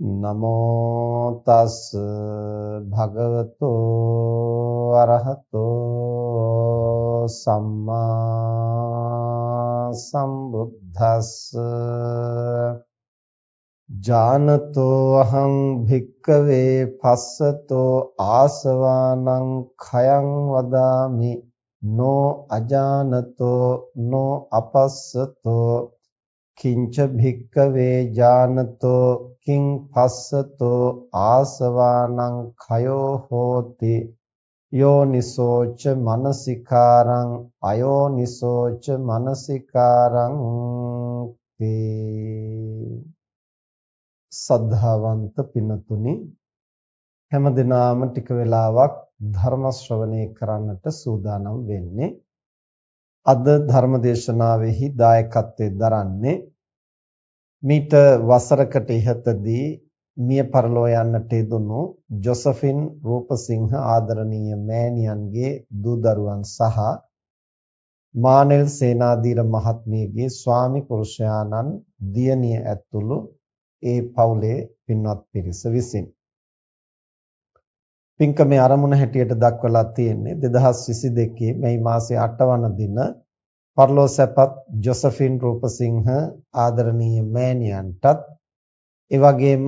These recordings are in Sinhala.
නමෝ තස් භගවතෝ අරහතෝ සම්මා සම්බුද්දස්ස ජානතෝ අහං භික්කවේ පස්සතෝ ආසවානං khයං වදාමි නෝ අජානතෝ නෝ අපස්සතෝ කිංච භික්කවේ ජානතෝ කිං පස්සතෝ ආසවානං khයෝ හෝති. යෝනිසෝච මනසිකාරං අයෝනිසෝච මනසිකාරං තේ. සද්ධාවන්ත පිනතුනි හැමදිනාම ටික වෙලාවක් ධර්ම ශ්‍රවණය කරන්නට සූදානම් වෙන්නේ. අද ධර්මදේශනාවෙහි දායකත්වයෙන් දරන්නේ මීට වසරකට ඉහතදී මිය පරලෝ යන්නට යෙදුණු ජොසෆින් රූපසිංහ ආදරණීය මෑණියන්ගේ දූ දරුවන් සහ මානෙල් සේනාධීර මහත්මියගේ ස්වාමි පුරුෂයාණන් දියණිය ඇතුළු ඒ පවුලේ පින්වත් පිරිස විසින්. පින්කමේ ආරමුණ හැටියට දක්වලා තියෙන්නේ 2022 මේ මාසේ 8 වන දින පර්ලෝසපත් ජොසෆින් රූපසිංහ ආදරණීය මෑණියන්ටත් ඒ වගේම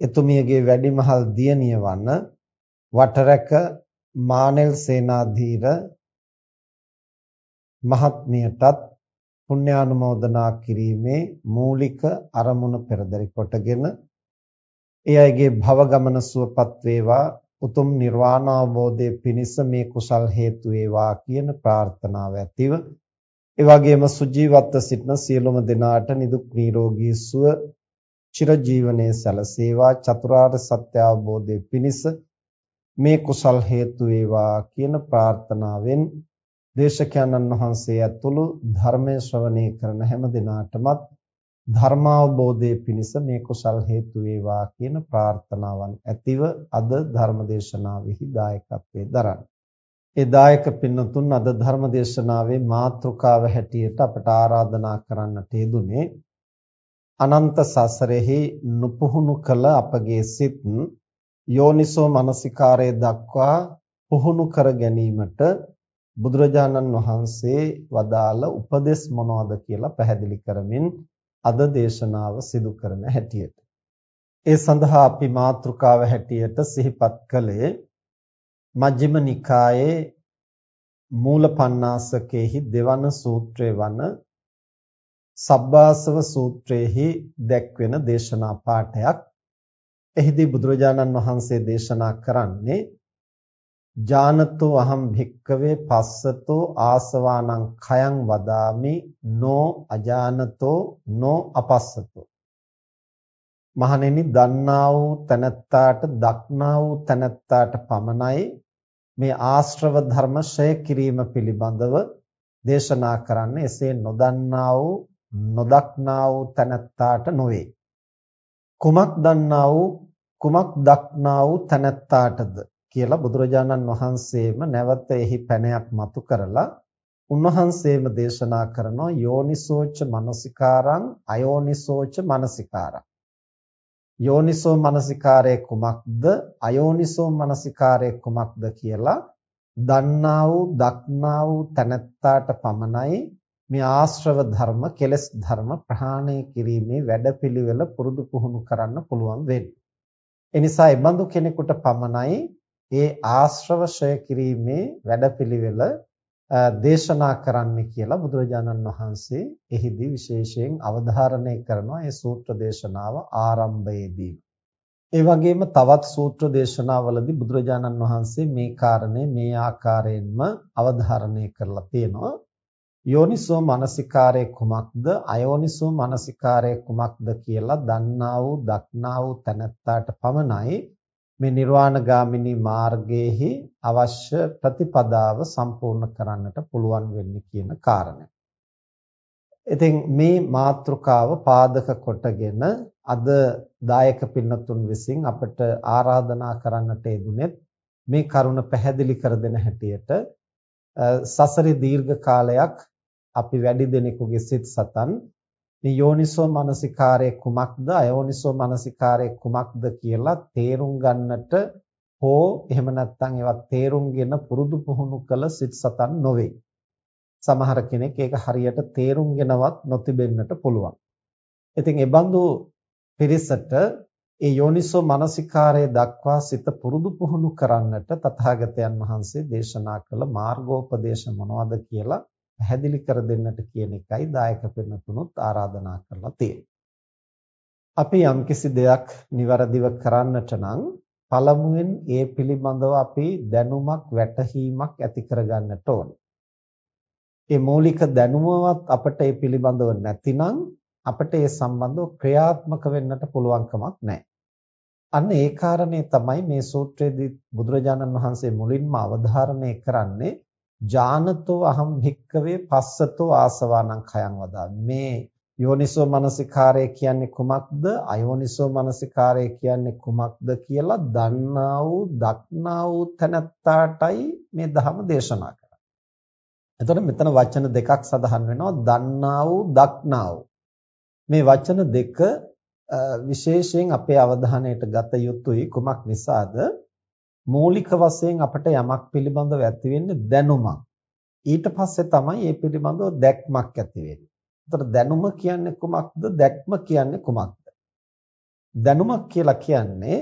එතුමියගේ වැඩිමහල් දියණිය වන වටරැක මානෙල් සේනාධීර මහත්මියටත් පුණ්‍යානුමෝදනා කිරීමේ මූලික අරමුණ පෙරදරි කොටගෙන ඒ අයගේ භව ගමන සුවපත් වේවා. උතුම් නිර්වාණ අවබෝධයේ පිණිස මේ කුසල් හේතු වේවා කියන ප්‍රාර්ථනාව ඇතිව. ඒ වගේම සුජීවත්ව සිටින සියලුම දෙනාට නිදුක් නිරෝගී සුව චිරජීවනයේ සැලසේවා. චතුරාර්ය සත්‍ය අවබෝධයේ පිණිස මේ කුසල් හේතු වේවා කියන ප්‍රාර්ථනාවෙන් දේශකයන්න් වහන්සේ ඇතුළු ධර්මයේ ශ්‍රවණය කරන හැම දිනාටමත් ධර්මාවබෝධයේ පිණිස මේ කුසල් හේතු වේවා කියන ප්‍රාර්ථනාවන් ඇතිව අද ධර්මදේශනාවෙහි දායකත්වයේ දරන්නේ. ඒ දායක පින්නතුන් අද ධර්මදේශනාවේ මාතෘකාව හැටියට අපට ආරාධනා කරන්නට යෙදුනේ අනන්ත සසරෙහි නුපුහුණු කළ අපගේ සිත් යෝනිසෝ මනසිකාරය දක්වා පුහුණු කර ගැනීමට බුදුරජාණන් වහන්සේ වදාළ උපදෙස් මොනවද කියලා පැහැදිලි කරමින් අද දේශනාව සිදු කරන හැටියට. ඒ සඳහා අපි මාතෘකාව හැටියට සිහිපත් කළේ මජ්ක්‍ධිම නිකායේ මූල පණ්ණාසකේහි දෙවන සූත්‍රය වන සබ්බාසව සූත්‍රයේහි දැක්වෙන දේශනා පාඩයක්. එහිදී බුදුරජාණන් වහන්සේ දේශනා කරන්නේ ජානතෝ අහම් භික්කවේ පස්සතෝ ආසවානං khයං වදාමි නෝ අජානතෝ නෝ අපස්සතෝ. මහණෙනි දන්නා වූ තනත්තාට දක්නා වූ තනත්තාට පමණයි මේ ආශ්‍රව ධර්ම ෂය කිරීම පිළිබඳව දේශනා කරන්න එසේ නොදන්නා වූ නොදක්නා වූ තනත්තාට නොවේ. කුමක් දන්නා වූ කුමක් දක්නා වූ තනත්තාටද? කියලා බුදුරජාණන් වහන්සේම නැවත එහි පැනයක් මතු කරලා උන්වහන්සේම දේශනා කරනවා යෝනිසෝච මනසිකාරං අයෝනිසෝච මනසිකාරං යෝනිසෝ මනසිකාරය කුමක්ද අයෝනිසෝ මනසිකාරය කුමක්ද කියලා දන්නා වූ දක්නා වූ තනත්තාට පමණයි මේ ආශ්‍රව ධර්ම කෙලස් ධර්ම ප්‍රහාණය කිරීමේ වැඩපිළිවෙල පුරුදු පුහුණු කරන්න පුළුවන් වෙන්නේ. ඒ නිසා ඒ බඳු කෙනෙකුට පමණයි ඒ ආශ්‍රව ශය කිරීමේ වැඩපිළිවෙල දේශනා කරන්න කියලා බුදුරජාණන් වහන්සේ එහිදී විශේෂයෙන් අවධාරණය කරනවා ඒ සූත්‍ර දේශනාව ආරම්භයේදී. ඒ වගේම තවත් සූත්‍ර දේශනාවලදී බුදුරජාණන් වහන්සේ මේ කාරණේ මේ ආකාරයෙන්ම අවධාරණය කරලා තියෙනවා. යෝනිසෝ මනසිකාරය කුමක්ද අයෝනිසෝ මනසිකාරය කුමක්ද කියලා දන්නා වූ දක්නා වූ තැනැත්තාට පමණයි මේ නිර්වාණගාමිනී මාර්ගයේහි අවශ්‍ය ප්‍රතිපදාව සම්පූර්ණ කරන්නට පුළුවන් වෙන්නේ කියන කාරණය. ඉතින් මේ මාතෘකාව පාදක කොටගෙන අද දායක පින්නතුන් විසින් අපට ආරාධනා කරන්නට යෙදුනේත් මේ කරුණ පැහැදිලි කර දෙන හැටියට සසරේ දීර්ඝ කාලයක් අපි වැඩි දෙනෙකුගේ සිත් සතන් මේ යෝනිසෝ මනසිකාරය කුමක්ද අයෝනිසෝ මනසිකාරය කුමක්ද කියලා තේරුම් ගන්නට හෝ එහෙම නැත්නම් ඒවා තේරුම්ගෙන පුරුදු පුහුණු කළ සිත් සතන් නොවේ. සමහර කෙනෙක් ඒක හරියට තේරුම්ගෙනවත් නොතිබෙන්නට පුළුවන්. ඉතින් ඒ බඳු පිරිසට ඒ යෝනිසෝ මනසිකාරය දක්වා සිත පුරුදු පුහුණු කරන්නට තථාගතයන් වහන්සේ දේශනා කළ මාර්ගෝපදේශ මොනවද කියලා පැහැදිලි කර දෙන්නට කියන එකයි දායක පින්නතුණුත් ආරාධනා කරලා තියෙන්නේ. අපි යම්කිසි දෙයක් નિවරදිව කරන්නට නම් පළමුවෙන් ඒ පිළිබඳව අපි දැනුමක් වැටහීමක් ඇති කරගන්නට ඕන. ඒ මූලික දැනුමවත් අපට ඒ පිළිබඳව නැතිනම් අපට ඒ සම්බන්ධව ක්‍රියාත්මක වෙන්නට පුළුවන්කමක් නැහැ. අන්න ඒ කාරණේ තමයි මේ සූත්‍රයේදී බුදුරජාණන් වහන්සේ මුලින්ම අවධාරණය කරන්නේ ජානතෝ අහම් භික්කවේ පස්සතෝ ආසවානං khයං වදා මේ යෝනිසෝ මනසිකාරය කියන්නේ කුමක්ද අයෝනිසෝ මනසිකාරය කියන්නේ කුමක්ද කියලා දන්නා වූ දක්නා වූ තැනත්තාටයි මේ ධර්ම දේශනා කරන්නේ. එතකොට මෙතන වචන දෙකක් සඳහන් වෙනවා දන්නා වූ දක්නා වූ. මේ වචන දෙක විශේෂයෙන් අපේ අවධානයට ගත යුතුයි කුමක් නිසාද? මූලික වශයෙන් අපිට යමක් පිළිබඳව ඇති වෙන්නේ දැනුමක්. ඊට පස්සේ තමයි මේ පිළිබඳව දැක්මක් ඇති වෙන්නේ. ඒතර දැනුම කියන්නේ කුමක්ද? දැක්ම කියන්නේ කුමක්ද? දැනුමක් කියලා කියන්නේ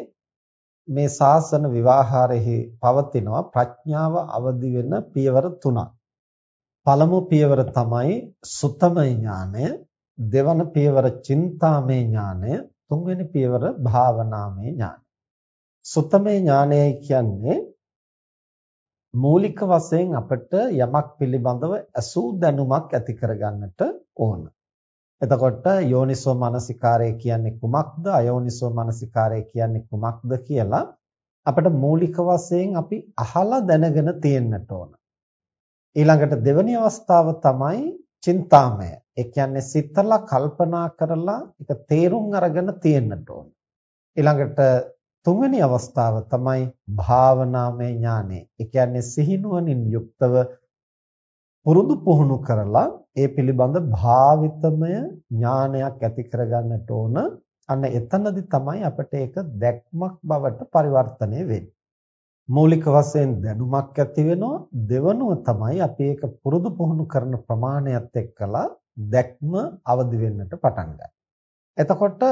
මේ සාසන විවාහාරෙහි පවතිනවා ප්‍රඥාව අවදි වෙන පියවර තුනක්. පළමු පියවර තමයි සුතමය ඥානය, දෙවන පියවර චින්තාමය ඥානය, තුන්වෙනි පියවර භාවනාමය ඥානය. සුත්තමේ ඥානය කියන්නේ මූලික වශයෙන් අපිට යමක් පිළිබඳව අසූ දැනුමක් ඇති කරගන්නට ඕන. එතකොට යෝනිසෝ මනසිකාරය කියන්නේ කුමක්ද අයෝනිසෝ මනසිකාරය කියන්නේ කුමක්ද කියලා අපිට මූලික වශයෙන් අපි අහලා දැනගෙන තියෙන්නට ඕන. ඊළඟට දෙවෙනි අවස්ථාව තමයි චින්තාමය. ඒ කියන්නේ සිතලා කල්පනා කරලා ඒක තේරුම් අරගෙන තියෙන්නට ඕන. ඊළඟට තුන්වෙනි අවස්ථාව තමයි භාවනාමය ඥානය. ඒ කියන්නේ සිහිනුවණින් යුක්තව පුරුදු පුහුණු කරලා ඒ පිළිබඳ භාවිතමය ඥානයක් ඇති කරගන්නට ඕන. අන්න එතනදි තමයි අපිට ඒක දැක්මක් බවට පරිවර්තනය වෙන්නේ. මූලික වශයෙන් දැනුමක් ඇති වෙනවා දෙවනුව තමයි අපි ඒක පුරුදු පුහුණු කරන ප්‍රමාණයත් එක්කලා දැක්ම අවදි වෙන්නට පටන් ගන්නවා. එතකොට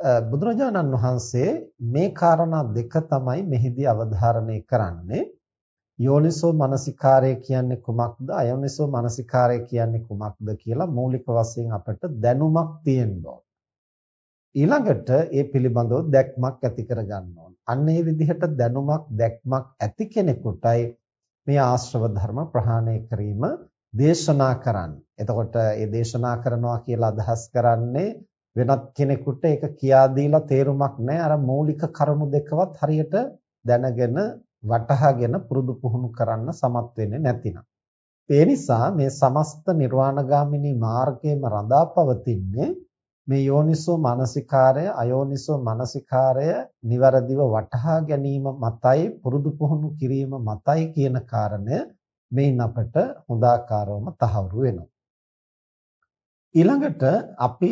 බුදුරජාණන් වහන්සේ මේ කාරණා දෙක තමයි මෙහිදී අවධාරණය කරන්නේ යෝනිසෝ මනසිකාරය කියන්නේ කුමක්ද අයෝනිසෝ මනසිකාරය කියන්නේ කුමක්ද කියලා මූලික වශයෙන් අපට දැනුමක් තියෙන්න ඊළඟට ඒ පිළිබඳව දැක්මක් ඇති කරගන්න ඕන. අන්න ඒ විදිහට දැනුමක් දැක්මක් ඇති කෙනෙකුටයි මේ ආශ්‍රව ධර්ම ප්‍රහාණය කිරීම දේශනා කරන්නේ. එතකොට මේ දේශනා කරනවා කියලා අදහස් කරන්නේ වෙනත් කෙනෙකුට ඒක කියා දීලා තේරුමක් නැහැ. අර මූලික කරුණු දෙකවත් හරියට දැනගෙන වටහාගෙන පුරුදු පුහුණු කරන්න සමත් වෙන්නේ නැතිනම්. ඒ නිසා මේ සමස්ත නිර්වාණගාමිනී මාර්ගයේම රඳා පවතින්නේ මේ යෝනිසෝ මානසිකාරය අයෝනිසෝ මානසිකාරය નિවරදිව වටහා ගැනීම මතයි පුරුදු පුහුණු කිරීම මතයි කියන කාරණය මේන් අපට හොඳාකාරවම තහවුරු වෙනවා. ඊළඟට අපි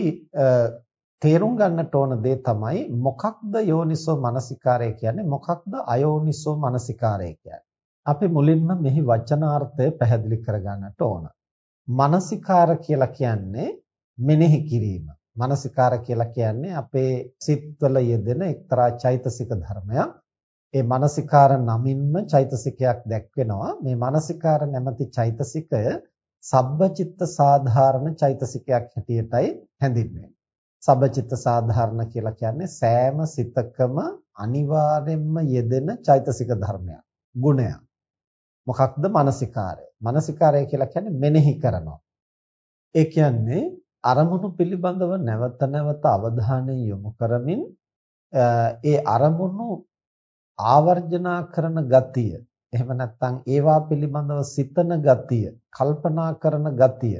තේරුම් ගන්නට ඕන දේ තමයි මොකක්ද යෝනිසෝ මනසිකාරය කියන්නේ මොකක්ද අයෝනිසෝ මනසිකාරය කියන්නේ. අපි මුලින්ම මෙහි වචනාර්ථය පැහැදිලි කරගන්නට ඕන. මනසිකාර කියලා කියන්නේ මෙනෙහි කිරීම. මනසිකාර කියලා කියන්නේ අපේ සිත්වල යෙදෙන එක්තරා චෛතසික ධර්මයක්. ඒ මනසිකාර නමින්ම චෛතසිකයක් දැක්වෙනවා. මේ මනසිකාර නැමැති චෛතසිකය සබ්බචිත්ත සාධාරණ චෛතසිකයක් හැටියටයි හැඳින්වෙන්නේ. සබචිත්ත සාධාරණ කියලා කියන්නේ සෑම සිතකම අනිවාර්යෙන්ම යෙදෙන චෛතසික ධර්මයක් ගුණයක්. මොකක්ද මානසිකාරය? මානසිකාරය කියලා කියන්නේ මෙනෙහි කරනවා. ඒ කියන්නේ අරමුණු පිළිබඳව නැවත නැවත අවධානය යොමු කරමින් ඒ අරමුණු ආවර්ජනා කරන ගතිය එහෙම නැත්නම් ඒවා පිළිබඳව සිතන ගතිය කල්පනා කරන ගතිය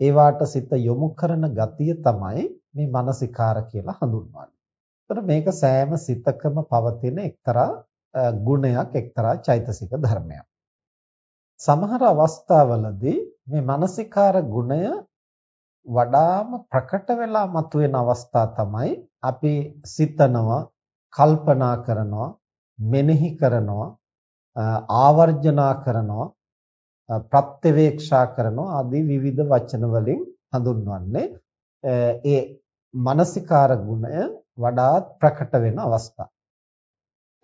ඒවාට සිත යොමු කරන ගතිය තමයි මේ මානසිකාර කියලා හඳුන්වන්නේ. ඒතර මේක සෑම සිතකම පවතින එක්තරා ගුණයක් එක්තරා චෛතසික ධර්මයක්. සමහර අවස්ථාවලදී මේ මානසිකාර ගුණය වඩාම ප්‍රකට වෙලා මතුවෙන අවස්ථා තමයි අපි සිතනවා කල්පනා කරනවා මෙනෙහි කරනවා ආවර්ජනා කරනවා ප්‍රත්‍යවේක්ෂා කරනවා ආදී විවිධ වචන වලින් හඳුන්වන්නේ ඒ මානසිකාර ගුණය වඩාත් ප්‍රකට වෙන අවස්ථා.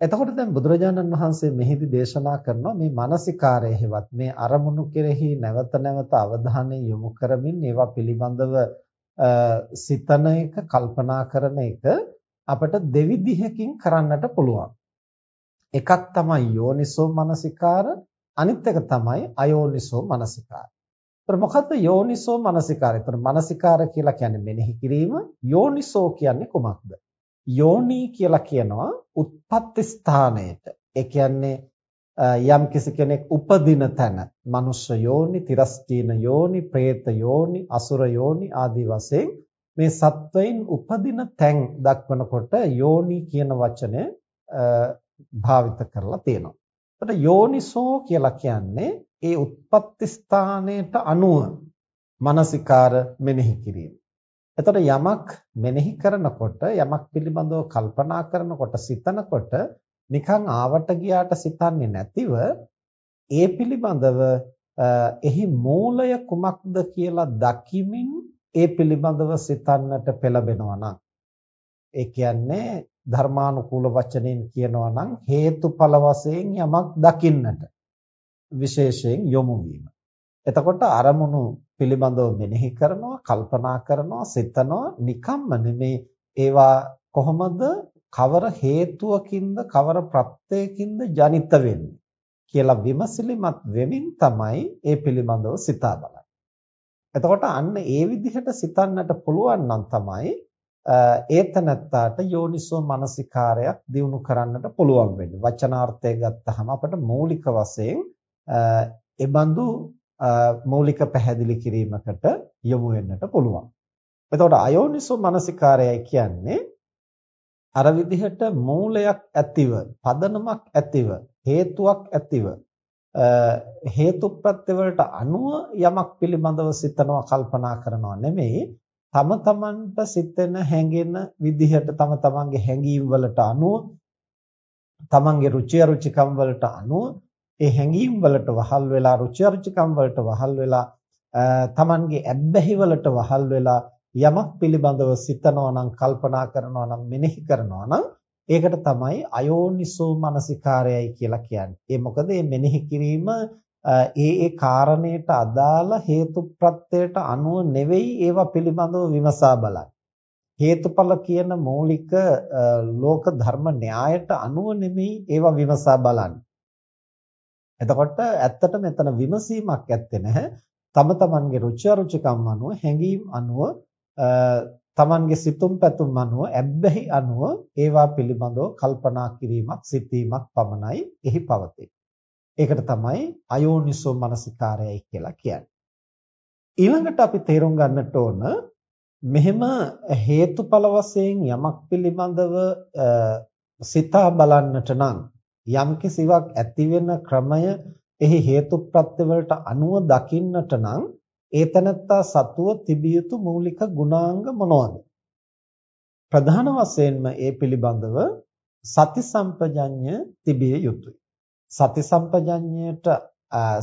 එතකොට දැන් බුදුරජාණන් වහන්සේ මෙහිදී දේශනා කරනවා මේ මානසිකාරය හේවත් මේ අරමුණු කෙරෙහි නැවත නැවත අවධානය යොමු කරමින් ඒවා පිළිබඳව සිතන එක කල්පනා කරන එක අපිට දෙවිධයකින් කරන්නට පුළුවන්. එකක් තමයි යෝනිසෝ මනසිකාර අනිත් එක තමයි අයෝනිසෝ මනසිකාර. ඒතර මොකද්ද යෝනිසෝ මනසිකාරය? ඒතර මනසිකාර කියලා කියන්නේ මෙනෙහි කිරීම. යෝනිසෝ කියන්නේ කොමක්ද? යෝනි කියලා කියනවා උත්පත්ති ස්ථානයට. ඒ කියන්නේ යම් කිසි කෙනෙක් උපදින තැන, මනුෂ්‍ය යෝනි, තිරස්චීන යෝනි, പ്രേත යෝනි, අසුර යෝනි ආදී වශයෙන් මේ සත්වයින් උපදින තැන් දක්වනකොට යෝනි කියන වචනය භාවිත කරලා තියෙනවා. එතකොට යෝනිසෝ කියලා කියන්නේ ඒ උත්පත්ති ස්ථානයට අනුව මානසිකාර මෙනෙහි කිරීම. එතකොට යමක් මෙනෙහි කරනකොට යමක් පිළිබඳව කල්පනා කරනකොට සිතනකොට නිකන් ආවට ගියාට සිතන්නේ නැතිව ඒ පිළිබඳව එහි මූලය කුමක්ද කියලා දකිමින් ඒ පිළිබඳව සිතන්නට පෙළඹෙනවා නම් ඒ කියන්නේ ධර්මානුකූල වචනෙන් කියනවා නම් හේතුඵල වශයෙන් යමක් දකින්නට විශේෂයෙන් යොමු වීම. එතකොට අරමුණු පිළිබඳව මෙනෙහි කරනවා, කල්පනා කරනවා, සිතනවා නිකම්ම නෙමේ ඒවා කොහොමද කවර හේතුවකින්ද කවර ප්‍රත්‍යයකින්ද ජනිත වෙන්නේ කියලා විමසිලිමත් වෙමින් තමයි ඒ පිළිබඳව සිතා බලන්නේ. එතකොට අන්න ඒ විදිහට සිතන්නට පුළුවන් නම් තමයි ඒතනත්තාට යෝනිසෝ මනසිකාරයක් දිනු කරන්නට පුළුවන් වෙන්නේ. වචනාර්ථය ගත්තහම අපට මූලික වශයෙන් එබඳු මූලික පැහැදිලි කිරීමකට යොමු වෙන්නට පුළුවන්. එතකොට අයෝනිසෝ මනසිකාරයයි කියන්නේ අර විදිහට මූලයක් ඇතිව, පදනමක් ඇතිව, හේතුවක් ඇතිව හේතුප්‍රත්‍ය වලට අනුව යමක් පිළිබඳව සිතනවා කල්පනා කරනවා නෙමෙයි තම තමන්ට සිතෙන හැඟෙන විදිහට තම තමන්ගේ හැඟීම් වලට අනුව තමන්ගේ රුචි අරුචිකම් වලට අනුව ඒ හැඟීම් වලට වහල් වෙලා රුචි අරුචිකම් වලට වහල් වෙලා තමන්ගේ ඇබ්බැහි වලට වහල් වෙලා යමක් පිළිබඳව සිතනවා නම් කල්පනා කරනවා නම් මෙනෙහි කරනවා නම් ඒකට තමයි අයෝනිසෝ මනසිකාරයයි කියලා කියන්නේ. ඒ මොකද මේ මෙනෙහි කිරීම ඒ ඒ කාරණයට අදාළ හේතු ප්‍රත්‍යයට අනුව නෙවෙයි ඒවා පිළිබඳව විමසා බලන්නේ. හේතුඵල කියන මූලික ලෝක ධර්ම න්‍යායට අනුව නෙමෙයි ඒවා විමසා බලන්නේ. එතකොට ඇත්තට මෙතන විමසීමක් ඇත්තේ නැහැ. තම තමන්ගේ රුචි අරුචිකම් අනුව හැඟීම් අනුව තමන්ගේ සිතුම් පැතුම් අනුව ඇබ්බැහි අනුව ඒවා පිළිබඳව කල්පනා කිරීමක් සිතීමක් පමණයි එහි පවතී. ඒකට තමයි අයෝනිසෝ මනසිකාරයයි කියලා කියන්නේ. ඊළඟට අපි තේරුම් ගන්නට ඕන මෙහෙම හේතුඵල වශයෙන් යමක් පිළිබඳව සිතා බලන්නට නම් යම් කිසිවක් ඇති වෙන ක්‍රමය එහි හේතු ප්‍රත්‍ය වලට අනුව දකින්නට නම් ඒතනත්තා සතුව තිබිය යුතු මූලික ගුණාංග මොනවාද ප්‍රධාන වශයෙන්ම ඒ පිළිබඳව සති සම්පජඤ්ඤ තිබිය යුතුයි සති සම්පජඤ්ඤයට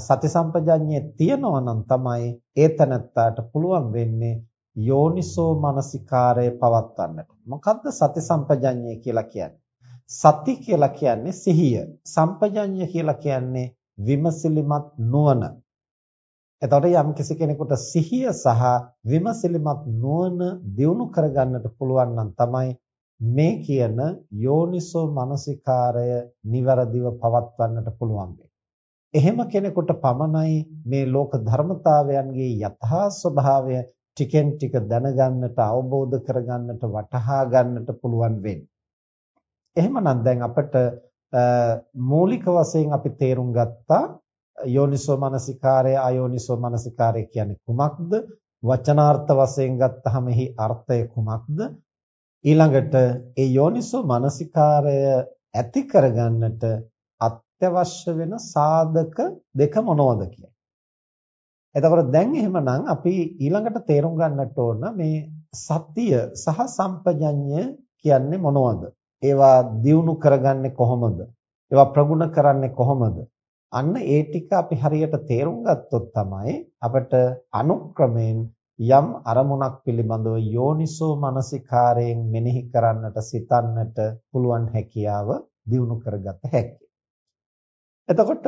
සති සම්පජඤ්ඤය තියනවා නම් තමයි ඒතනත්තාට පුළුවන් වෙන්නේ යෝනිසෝ මනසිකාරය පවත්වන්නට මොකද්ද සති සම්පජඤ්ඤය කියලා කියන්නේ සති කියලා කියන්නේ සිහිය. සම්පජඤ්ඤය කියලා කියන්නේ විමසිලිමත් නුවණ. එතකොට යම් කිසි කෙනෙකුට සිහිය සහ විමසිලිමත් නුවණ දියුණු කරගන්නට පුළුවන් නම් තමයි මේ කියන යෝනිසෝ මනසිකාරය નિවරදිව පවත්වන්නට පුළුවන් එහෙම කෙනෙකුට පමණයි මේ ලෝක ධර්මතාවයන්ගේ යථා ස්වභාවය ටිකෙන් ටික දැනගන්නට අවබෝධ කරගන්නට වටහා ගන්නට පුළුවන් වෙන්නේ. එහෙමනම් දැන් අපිට මූලික වශයෙන් අපි තේරුම් ගත්තා යෝනිසෝ මනසිකාරය අයෝනිසෝ මනසිකාරය කියන්නේ කුමක්ද? වචනාර්ථ වශයෙන් ගත්තහම එහි අර්ථය කුමක්ද? ඊළඟට ඒ යෝනිසෝ මනසිකාරය ඇති කරගන්නට අත්‍යවශ්‍ය වෙන සාධක දෙක මොනවද කියන්නේ. එතකොට දැන් එහෙමනම් අපි ඊළඟට තේරුම් ගන්නට ඕන මේ සතිය සහ සම්පජඤ්ඤය කියන්නේ මොනවද? ඒවා දියුණු කරගන්නේ කොහොමද? ඒවා ප්‍රගුණ කරන්නේ කොහොමද? අන්න ඒ ටික අපි හරියට තේරුම් ගත්තොත් තමයි අපිට අනුක්‍රමයෙන් යම් අරමුණක් පිළිබඳව යෝනිසෝ මනසිකාරයෙන් මෙනෙහි කරන්නට සිතන්නට පුළුවන් හැකියාව දියුණු කරගත හැකියි. එතකොට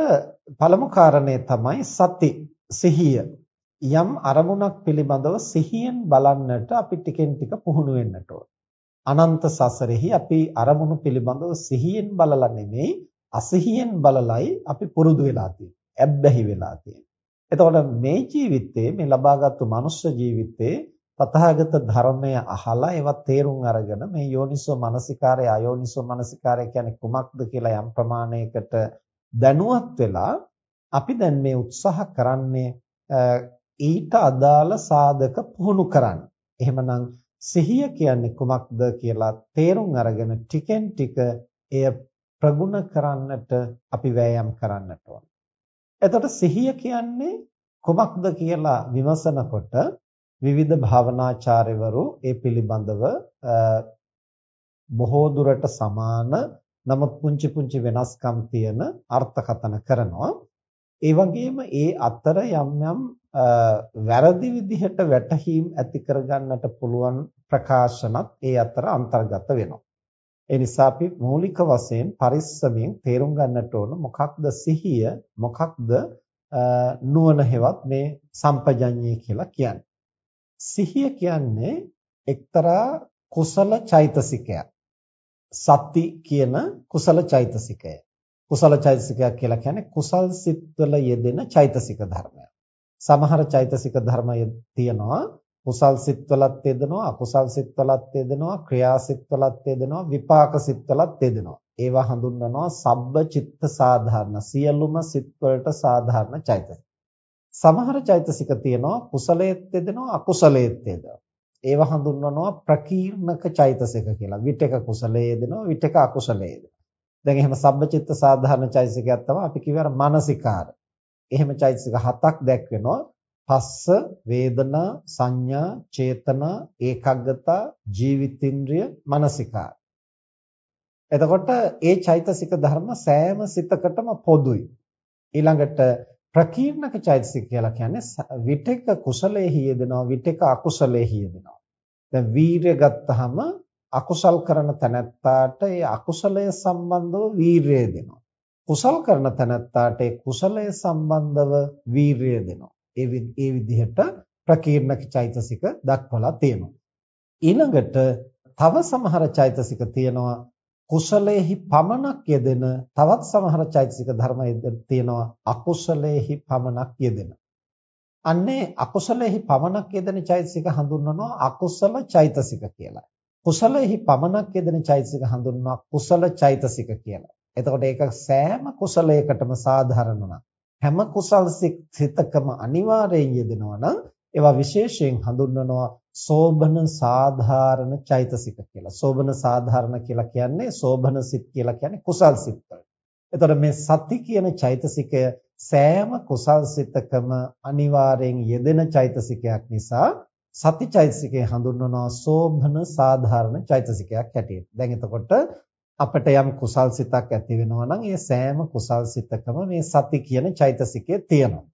පළමු කාරණේ තමයි සති සිහිය. යම් අරමුණක් පිළිබඳව සිහියෙන් බලන්නට අපි ටිකෙන් ටික පුහුණු වෙන්නට ඕන. අනන්ත සසරෙහි අපි අරමුණු පිළිබඳව සිහියෙන් බලලා නෙමෙයි අසිහියෙන් බලලයි අපි පුරුදු වෙලා තියෙන්නේ. ඇබ්බැහි වෙලා තියෙන්නේ. එතකොට මේ ජීවිතේ මේ ලබාගත්තු මනුෂ්‍ය ජීවිතේ පතහාගත ධර්මය අහලා ඒවත් තේරුම් අරගෙන මේ යෝනිසෝ මනසිකාරය අයෝනිසෝ මනසිකාරය කියන්නේ කුමක්ද කියලා යම් ප්‍රමාණයකට දැනුවත් වෙලා අපි දැන් මේ උත්සාහ කරන්නේ ඊට අදාළ සාධක පුහුණු කරන්න. එහෙමනම් සිහිය කියන්නේ කුමක්ද කියලා තේරුම් අරගෙන ටිකෙන් ටික එය ප්‍රගුණ කරන්නට අපි වෑයම් කරන්නට ඕන. එතකොට සිහිය කියන්නේ කුමක්ද කියලා විමසනකොට විවිධ භාවනාචාර්යවරු ඒ පිළිබඳව බොහෝ දුරට සමාන නමුත් පුංචි පුංචි වෙනස්කම් තියෙන අර්ථකථන කරනවා. ඒ වගේම ඒ අතර යම් යම් වැරදි විදිහට වැටහීම් ඇති කරගන්නට පුළුවන් ප්‍රකාශනත් ඒ අතර අන්තර්ගත වෙනවා. ඒ නිසා අපි මූලික වශයෙන් පරිස්සමෙන් තේරුම් ගන්නට ඕන මොකක්ද සිහිය මොකක්ද නුවණ හෙවත් මේ සම්පජඤ්ඤය කියලා කියන්නේ. සිහිය කියන්නේ එක්තරා කුසල චෛතසිකයක්. සති කියන කුසල චෛතසිකය. කුසල චෛතසිකයක් කියලා කියන්නේ කුසල් සිත්වල යෙදෙන චෛතසික ධර්මයක්. සමහර චෛතසික ධර්මය තියෙනවා කුසල් සිත්වලත් යෙදෙනවා අකුසල් සිත්වලත් යෙදෙනවා ක්‍රියා සිත්වලත් යෙදෙනවා විපාක සිත්වලත් යෙදෙනවා. ඒවා හඳුන්වනවා සබ්බ චිත්ත සාධාරණ සියලුම සිත්වලට සාධාරණ චෛතසික. සමහර චෛතසික තියෙනවා කුසලයේත් යෙදෙනවා අකුසලයේත් යෙදෙනවා. ඒවා හඳුන්වනවා ප්‍රකීර්ණක චෛතසික කියලා. විතක කුසලයේ යෙදෙනවා විතක අකුසලයේ යෙදෙනවා. දැන් එහෙම සබ්බචිත්ත සාධාරණ චෛතසිකයක් තමයි අපි කියවර මානසිකාර. එහෙම චෛතසික හතක් දැක්වෙනවා. පස්ස, වේදනා, සංඥා, චේතනා, ඒකග්ගතා, ජීවිතින්ද්‍රිය, මනසිකා. එතකොට ඒ චෛතසික ධර්ම සෑම සිතකටම පොදුයි. ඊළඟට ප්‍රකීර්ණක චෛතසික කියලා කියන්නේ විතක කුසලයේ යෙදෙනවා විතක අකුසලයේ යෙදෙනවා. දැන් වීරය ගත්තාම අකුසල් කරන තැනැත්තාට ඒ අකුසලය සම්බන්ධව වීරය දෙනවා. කුසල් කරන තැනැත්තාට ඒ කුසලය සම්බන්ධව වීරිය දෙනවා. ඒ ඒ විදිහට ප්‍රකීර්ණක චෛතසික දක්වලා තියෙනවා. ඊළඟට තව සමහර චෛතසික තියෙනවා කුසලයේහි පමණක් යෙදෙන තවත් සමහර චෛතසික ධර්ම තියෙනවා අකුසලයේහි පමණක් යෙදෙන. අන්නේ අකුසලයේහි පමණක් යෙදෙන චෛතසික හඳුන්වනවා අකුසල චෛතසික කියලා. කුසලයේහි පමණක් යෙදෙන චෛතසික හඳුන්වනවා කුසල චෛතසික කියලා. එතකොට ඒක සෑම කුසලයකටම සාධාරණ හැම කුසල් සිතකම අනිවාර්යෙන් යෙදෙනවා නම් ඒවා විශේෂයෙන් හඳුන්වනවා සෝබන සාධාරණ චෛතසික කියලා. සෝබන සාධාරණ කියලා කියන්නේ සෝබන සිත් කියලා කියන්නේ කුසල් සිත් වලට. එතකොට මේ සති කියන චෛතසිකය සෑම කුසල් සිතකම අනිවාර්යෙන් යෙදෙන චෛතසිකයක් නිසා සති චෛතසිකය හඳුන්වනවා සෝභන සාධාරණ චෛතසිකයක් හැටියට. දැන් එතකොට අපිට යම් කුසල් සිතක් ඇති වෙනවා නම් ඒ සෑම කුසල් සිතකම මේ සති කියන චෛතසිකය තියෙනවා.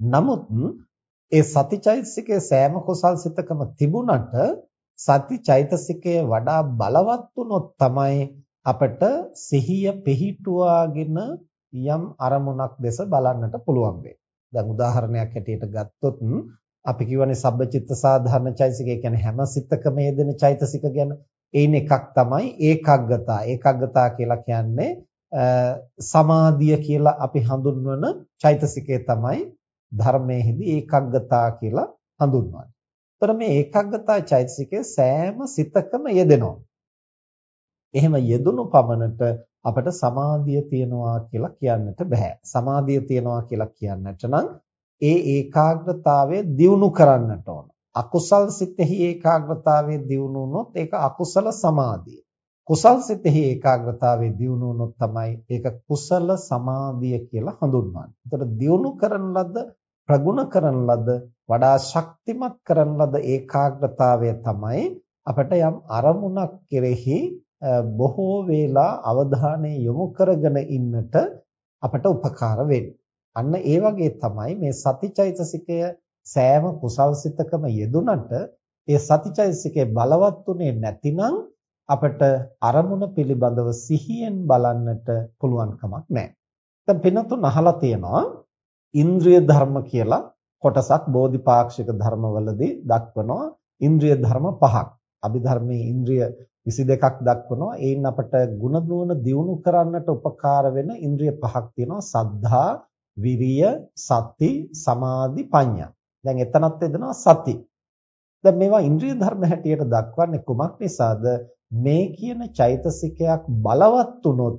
නමුත් ඒ සති චෛතසිකයේ සෑම කුසල් සිතකම තිබුණට සති චෛතසිකය වඩා බලවත් වුණොත් තමයි අපට සිහිය පිහිටුවාගෙන යම් අරමුණක් දෙස බලන්නට පුළුවන් වෙන්නේ. දැන් උදාහරණයක් හැටියට ගත්තොත් අපි කියවනේ සබ්බචිත්ත සාධාරණ චෛතසිකය කියන්නේ හැම සිතකම යෙදෙන චෛතසික ගැන ඒන් එකක් තමයි ඒකග්ගතා. ඒකග්ගතා කියලා කියන්නේ සමාධිය කියලා අපි හඳුන්වන චෛතසිකය තමයි ධර්මයේදී ඒකග්ගතා කියලා හඳුන්වන්නේ. ඒතර මේ ඒකග්ගතා චෛතසිකය සෑම සිතකම යෙදෙනවා. එහෙම යෙදුණු පමණට අපට සමාධිය තියනවා කියලා කියන්නට බෑ. සමාධිය තියනවා කියලා කියන්නට නම් ඒ ඒකාග්‍රතාවය දියුණු කරන්නට ඕන. අකුසල් සිතෙහි ඒකාග්‍රතාවයේ දියුණු වුණොත් ඒක අකුසල සමාධිය. කුසල් සිතෙහි ඒකාග්‍රතාවයේ දියුණු වුණොත් තමයි ඒක කුසල සමාධිය කියලා හඳුන්වන්නේ. ඒතර දියුණු කරන ලද ප්‍රගුණ කරන ලද වඩා ශක්තිමත් කරන ලද ඒකාග්‍රතාවය තමයි අපට යම් අරමුණක් කෙරෙහි බොහෝ වේලා අවධානය යොමු කරගෙන ඉන්නට අපට උපකාර වෙන්නේ. අන්න ඒ වගේ තමයි මේ සතිචෛතසිකය සෑම කුසල්සිතකම යෙදුනට ඒ සතිචෛතසිකේ බලවත් උනේ නැතිනම් අපට අරමුණ පිළිබඳව සිහියෙන් බලන්නට පුළුවන් කමක් නැහැ. දැන් පින්නතුන් අහලා තියෙනවා ඉන්ද්‍රිය ධර්ම කියලා කොටසක් බෝධිපාක්ෂික ධර්මවලදී දක්වනවා ඉන්ද්‍රිය ධර්ම පහක්. අභිධර්මයේ ඉන්ද්‍රිය 22ක් දක්වනවා. ඒන් අපට ගුණ නුවණ දියුණු කරන්නට උපකාර වෙන ඉන්ද්‍රිය පහක් තියෙනවා. සද්ධා, විරිය, සති, සමාධි, ප්‍රඥා. දැන් එතනත් එදෙනවා සති. දැන් මේවා ඉන්ද්‍රිය ධර්ම හැටියට දක්වන්නේ කුමක් නිසාද? මේ කියන චෛතසිකයක් බලවත් වුනොත්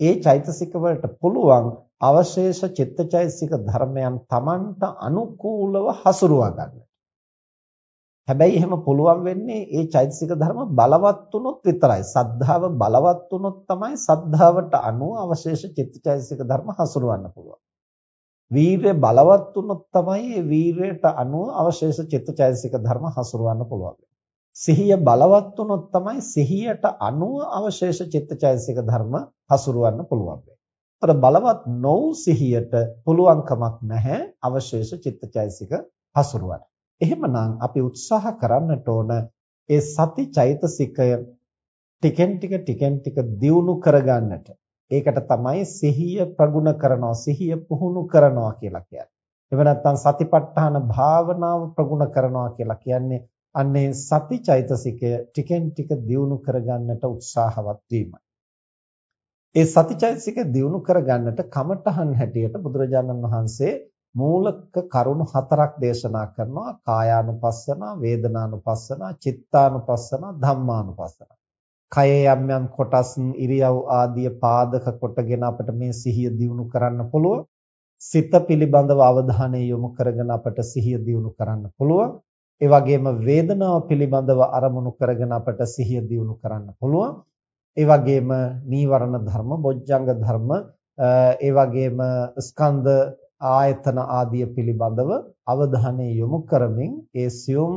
ඒ චෛතසික වලට පුළුවන් අවශේෂ චිත්තචෛතසික ධර්මයන් Tamanට අනුකූලව හසුරුවා ගන්න. හැබැයි එහෙම පුළුවන් වෙන්නේ ඒ චෛතසික ධර්ම බලවත් වුනොත් විතරයි. සද්ධාව බලවත් වුනොත් තමයි සද්ධාවට අනුව අවශේෂ චිත්තචෛතසික ධර්ම හසුරවන්න පුළුවන්. වීරය බලවත් වුනොත් තමයි ඒ වීරයට අනුව අවශේෂ චිත්තචෛතසික ධර්ම හසුරවන්න පුළුවන්. සිහිය බලවත් වුනොත් තමයි සිහියට අනුව අවශේෂ චිත්තචෛතසික ධර්ම හසුරවන්න පුළුවන්. අර බලවත් නොවු සිහියට පුළුවන්කමක් නැහැ අවශේෂ චිත්තචෛතසික හසුරවන්න. එහෙමනම් අපි උත්සාහ කරන්නට ඕන ඒ සති චෛතසිකය ටිකෙන් ටික ටිකෙන් ටික දියුණු කරගන්නට. ඒකට තමයි සිහිය ප්‍රගුණ කරනවා සිහිය පුහුණු කරනවා කියලා කියන්නේ. එහෙම නැත්නම් සතිපට්ඨාන භාවනාව ප්‍රගුණ කරනවා කියලා කියන්නේ අන්නේ සති චෛතසිකය ටිකෙන් ටික දියුණු කරගන්නට උත්සාහවත් වීමයි. ඒ සති චෛතසිකය දියුණු කරගන්නට කමඨහන් හැටියට බුදුරජාණන් වහන්සේ මූලික කරුණු හතරක් දේශනා කරනවා කායානුපස්සන, වේදනානුපස්සන, චිත්තානුපස්සන, ධම්මානුපස්සන. කයේ යම් යම් කොටස් ඉරියව් ආදී පාදක කොටගෙන අපිට මේ සිහිය දියුණු කරන්න පුළුවන්. සිත පිළිබඳව අවධානය යොමු කරගෙන අපට සිහිය දියුණු කරන්න පුළුවන්. ඒ වගේම වේදනාව පිළිබඳව අරමුණු කරගෙන අපට සිහිය දියුණු කරන්න පුළුවන්. ඒ වගේම නීවරණ ධර්ම, බොජ්ජංග ධර්ම, ඒ වගේම ස්කන්ධ ආයතන ආදිය පිළිබඳව අවධානය යොමු කරමින් ඒ සියුම්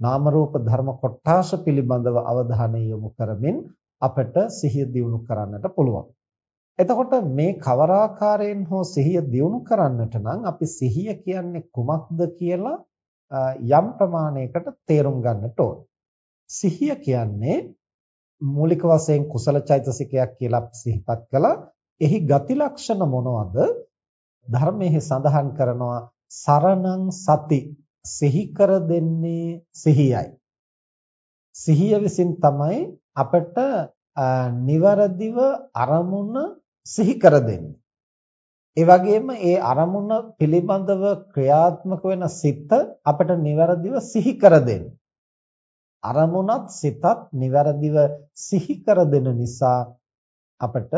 නාම රූප ධර්ම කොටාශ පිළිබඳව අවධානය යොමු කරමින් අපට සිහිය දියුණු කරන්නට පුළුවන්. එතකොට මේ කවර ආකාරයෙන් හෝ සිහිය දියුණු කරන්නට නම් අපි සිහිය කියන්නේ කුමක්ද කියලා යම් ප්‍රමාණයකට තේරුම් ගන්නට ඕන. සිහිය කියන්නේ මූලික වශයෙන් කුසල චෛතසිකයක් කියලා සිහිපත් කළා. එහි ගති ලක්ෂණ මොනවද? ධර්මයේ සඳහන් කරනවා සරණං සති සිහි කර දෙන්නේ සිහියයි. සිහිය විසින් තමයි අපට නිවරදිව අරමුණ සිහි කර දෙන්නේ. ඒ වගේම ඒ අරමුණ පිළිබඳව ක්‍රියාත්මක වෙන සිත අපට නිවැරදිව සිහි කර දෙන්නේ. අරමුණත් සිතත් නිවැරදිව සිහි කර දෙන නිසා අපට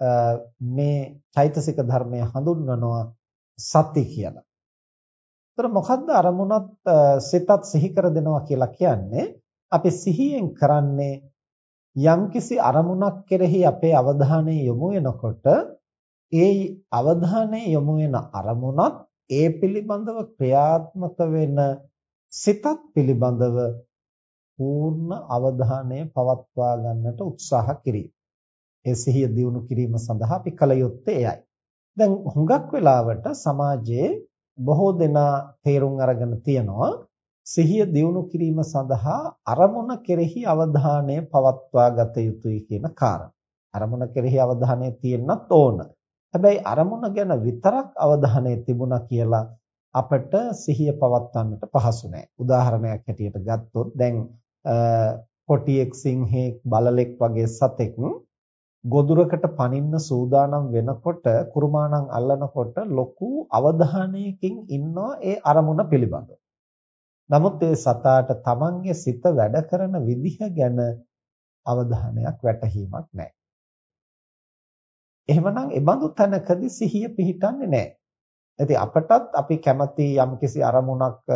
Uh, මේ චෛතසික ධර්මය හඳුන්වනවා සති කියලා. ඒතර මොකද්ද අරමුණත් සිතත් සිහි කර දෙනවා කියලා කියන්නේ අපි සිහියෙන් කරන්නේ යම්කිසි අරමුණක් කෙරෙහි අපේ අවධානය යොමු වෙනකොට ඒ අවධානය යොමු වෙන අරමුණත් ඒ පිළිබඳව ක්‍රියාත්මක වෙන සිතත් පිළිබඳව පූර්ණ අවධානය පවත්වා ගන්නට උත්සාහ කිරීම. ඒ සිහිය දියුණු කිරීම සඳහා අපි කල යුත්තේ එයයි. දැන් හුඟක් වෙලාවට සමාජයේ බොහෝ දෙනා තේරුම් අරගෙන තියනවා සිහිය දියුණු කිරීම සඳහා අරමුණ කෙරෙහි අවධානය පවත්වා ගත යුතුයි කියන කාරණා. අරමුණ කෙරෙහි අවධානය තියෙන්නත් ඕන. හැබැයි අරමුණ ගැන විතරක් අවධානය තිබුණා කියලා අපට සිහිය පවත්වන්නට පහසු නෑ. උදාහරණයක් හැටියට ගත්තොත් දැන් කොටියෙක් සිංහෙක් බලලෙක් වගේ සතෙක් ගොදුරකට පනින්න සූදානම් වෙනකොට කුරුමානම් අල්ලනකොට ලොකු අවධානයකින් ඉන්නවා ඒ අරමුණ පිළිබඳව. නමුත් ඒ සතාට තමන්ගේ සිත වැඩ කරන විදිහ ගැන අවධානයක් වැටහීමක් නැහැ. එහෙමනම් ඒ බඳු තැනකදී සිහිය පිහිටන්නේ නැහැ. ඉතින් අපටත් අපි කැමති යම්කිසි අරමුණක්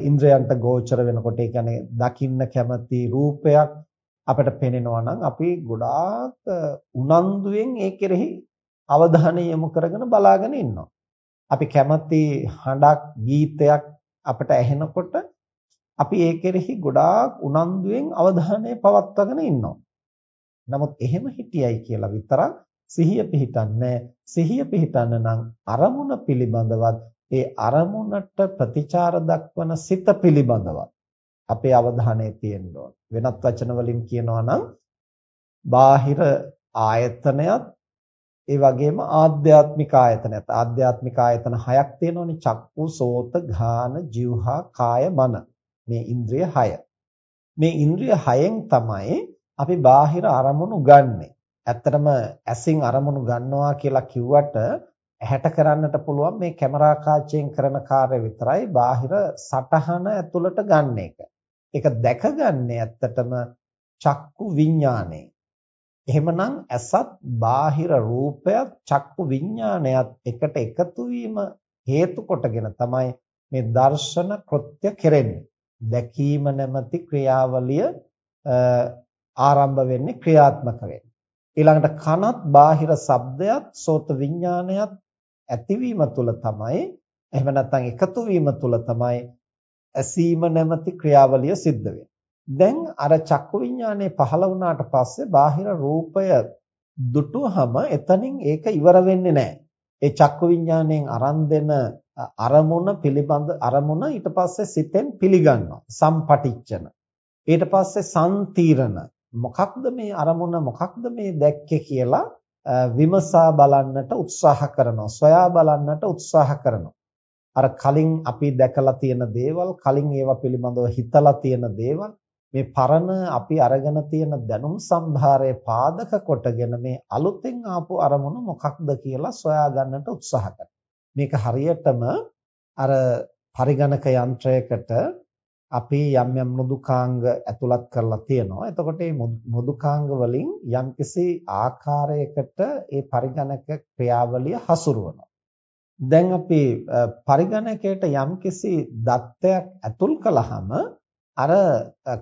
ඉන්ද්‍රයන්ට ගෝචර වෙනකොට ඒ කියන්නේ දකින්න කැමති රූපයක් අපට පෙනෙනවා නම් අපි ගොඩාක් උනන්දුවෙන් ඒ කෙරෙහි අවධානය යොමු කරගෙන බලාගෙන ඉන්නවා. අපි කැමති හඬක් ගීතයක් අපට ඇහෙනකොට අපි ඒ කෙරෙහි ගොඩාක් උනන්දුවෙන් අවධානය පවත්වාගෙන ඉන්නවා. නමුත් එහෙම හිටියයි කියලා විතරක් සිහිය පිහිටන්නේ සිහිය පිහිටන්න නම් අරමුණ පිළිබඳවත් ඒ අරමුණට ප්‍රතිචාර දක්වන සිත පිළිබඳවත් අපේ අවධානය තියෙන්න ඕන. වෙනත් වචන වලින් කියනවා නම් බාහිර ආයතනයත් ඒ වගේම ආධ්‍යාත්මික ආයතනයත්. ආධ්‍යාත්මික ආයතන හයක් තියෙනවනේ. චක්කු සෝතঘාන જીවහා කාය මන. මේ ඉන්ද්‍රිය හය. මේ ඉන්ද්‍රිය හයෙන් තමයි අපි බාහිර අරමුණු ගන්නෙ. ඇත්තටම ඇසින් අරමුණු ගන්නවා කියලා කිව්වට ඇහැට කරන්නට පුළුවන් මේ කැමරා කාචයෙන් කරන කාර්ය විතරයි බාහිර සටහන ඇතුළට ගන්න එක. ඒක දැකගන්නේ ඇත්තටම චක්කු විඥානේ. එහෙමනම් ඇසත් බාහිර රූපයත් චක්කු විඥානයත් එකට එකතු වීම හේතු කොටගෙන තමයි මේ දර්ශන කෘත්‍ය කෙරෙන්නේ. දැකීම නැමැති ක්‍රියාවලිය ආරම්භ වෙන්නේ ක්‍රියාත්මක වෙන්නේ. ඊළඟට කනත් බාහිර ශබ්දයක් සෝත විඥානයත් ඇතිවීම තුළ තමයි එහෙම නැත්නම් එකතු වීම තුළ තමයි ඇසීම නැමැති ක්‍රියාවලිය සිද්ධ වෙන්නේ. දැන් අර චක්කු විඥානේ පහළ වුණාට පස්සේ බාහිර රූපය දුටුවහම එතනින් ඒක ඉවර වෙන්නේ නැහැ. ඒ චක්කු විඥාණයෙන් අරන් දෙන අරමුණ පිළිබඳ අරමුණ ඊට පස්සේ සිතෙන් පිළිගන්නවා. සම්පටිච්චන. ඊට පස්සේ සම්තීරණ. මොකක්ද මේ අරමුණ මොකක්ද මේ දැක්කේ කියලා විමසා බලන්නට උත්සාහ කරනවා. සොයා බලන්නට උත්සාහ කරනවා. අර කලින් අපි දැකලා තියෙන දේවල් කලින් ඒවා පිළිබඳව හිතලා තියෙන දේවල් මේ පරණ අපි අරගෙන තියෙන දැනුම් සම්භාරය පාදක කොටගෙන මේ අලුතෙන් ආපු අරමුණ මොකක්ද කියලා සොයා ගන්නට උත්සාහ මේක හරියටම අර පරිගණක යන්ත්‍රයකට අපි යම් යම් මෘදුකාංග ඇතුළත් කරලා තියෙනවා. එතකොට මේ මෘදුකාංග වලින් යම්කිසි ආකාරයකට ඒ පරිගණක ක්‍රියාවලිය හසුරුවනවා. දැන් අපි පරිගණකයට යම්කිසි දත්තයක් ඇතුල් කළාම අර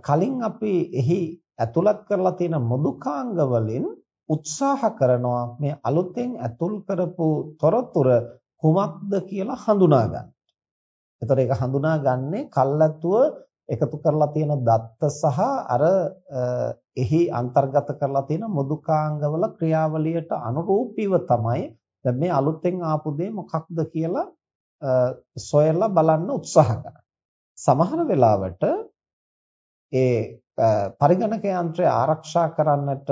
කලින් අපි එහි ඇතුළත් කරලා තියෙන මොදුකාංග වලින් උත්සාහ කරනවා මේ අලුතෙන් ඇතුල් කරපු තොරතුර කුමක්ද කියලා හඳුනා ගන්න. එතකොට ඒක හඳුනාගන්නේ කල්ැතුව එකතු කරලා තියෙන දත්ත සහ අර එහි අන්තර්ගත කරලා තියෙන මොදුකාංගවල ක්‍රියාවලියට අනුරූපීව තමයි දැන් මේ අලුතෙන් ආපු දේ මොකක්ද කියලා සොයලා බලන්න උත්සාහ කරනවා. සමහර වෙලාවට ඒ පරිගණක යන්ත්‍රය ආරක්ෂා කරන්නට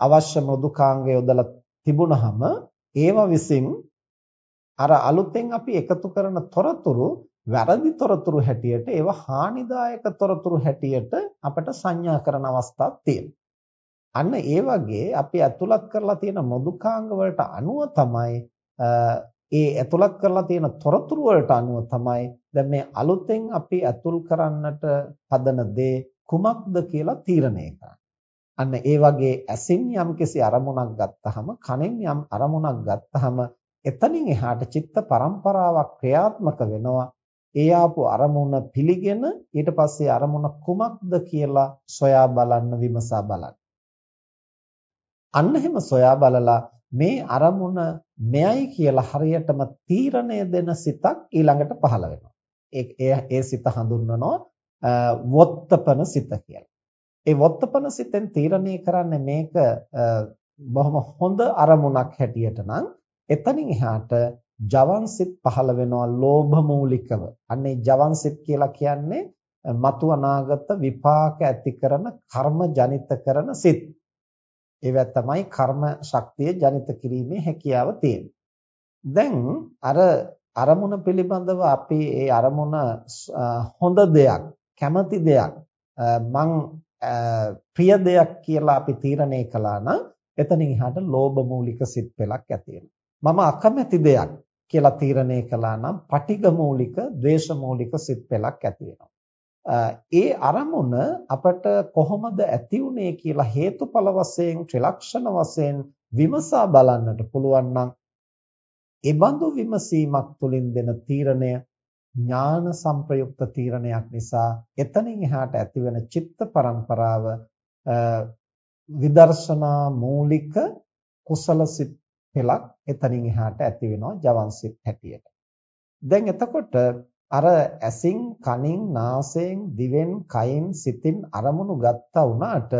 අවශ්‍ය මෘදුකාංග යොදලා තිබුණහම ඒව විසින් අර අලුතෙන් අපි එකතු කරන තොරතුරු වැරදි තොරතුරු හැටියට ඒවා හානිදායක තොරතුරු හැටියට අපට සංඥා කරන අවස්ථාවක් තියෙනවා. අන්න ඒ වගේ අපි ඇතුළත් කරලා තියෙන මොදුකාංග වලට අනුව තමයි ඒ ඇතුළත් කරලා තියෙන තොරතුරු වලට අනුව තමයි දැන් මේ අලුතෙන් අපි ඇතුල් කරන්නට හදන දේ කුමක්ද කියලා තීරණය කරන්නේ. අන්න ඒ වගේ ඇසින් යම්කිසි අරමුණක් ගත්තාම කනෙන් යම් අරමුණක් ගත්තාම එතනින් එහාට චිත්ත පරම්පරාවක් ක්‍රියාත්මක වෙනවා. ඒ ආපු අරමුණ පිළිගෙන ඊට පස්සේ අරමුණ කුමක්ද කියලා සොයා බලන්න විමසා බලන්න. අන්න එහෙම සොයා බලලා මේ අරමුණ මෙයයි කියලා හරියටම තීරණය දෙන සිතක් ඊළඟට පහළ වෙනවා. ඒ ඒ සිත හඳුන්වනවා වොත්තපන සිත කියලා. ඒ වොත්තපන සිතෙන් තීරණය කරන්නේ මේක බොහොම හොඳ අරමුණක් හැටියට නම් එතනින් එහාට ජවන්සිත පහළ වෙනවා ලෝභ මූලිකව. අන්නේ ජවන්සිත කියලා කියන්නේ මතු අනාගත විපාක ඇති කරන කර්ම ජනිත කරන සිත්. ඒවා තමයි කර්ම ශක්තිය ජනිත කිරීමේ හැකියාව තියෙන්නේ. දැන් අර අරමුණ පිළිබඳව අපි ඒ අරමුණ හොඳ දෙයක්, කැමති දෙයක්, මං ප්‍රිය දෙයක් කියලා අපි තීරණය කළා නම් එතනින් එහාට ලෝභ මූලික සිත් පෙළක් ඇති මම අකමැති දෙයක් කියලා තීරණය කළා නම් පටිඝ මූලික, ද්වේෂ මූලික සිත් පෙළක් ඇති ඒ අරමුණ අපට කොහොමද ඇති වුනේ කියලා හේතුඵල වශයෙන් ත්‍රිලක්ෂණ වශයෙන් විමසා බලන්නට පුළුවන් නම් ඒ බඳු විමසීමක් තුළින් දෙන තීරණය ඥාන සංප්‍රයුක්ත තීරණයක් නිසා එතනින් එහාට ඇතිවෙන චිත්ත පරම්පරාව විදර්ශනා මූලික කුසල සිත් පෙළක් එතනින් එහාට ඇති වෙනවා ජවන් සිත් හැටියට. දැන් එතකොට අර ඇසින් කනින් නාසයෙන් දිවෙන් කයින් සිතින් අරමුණු ගත්තා වුණාට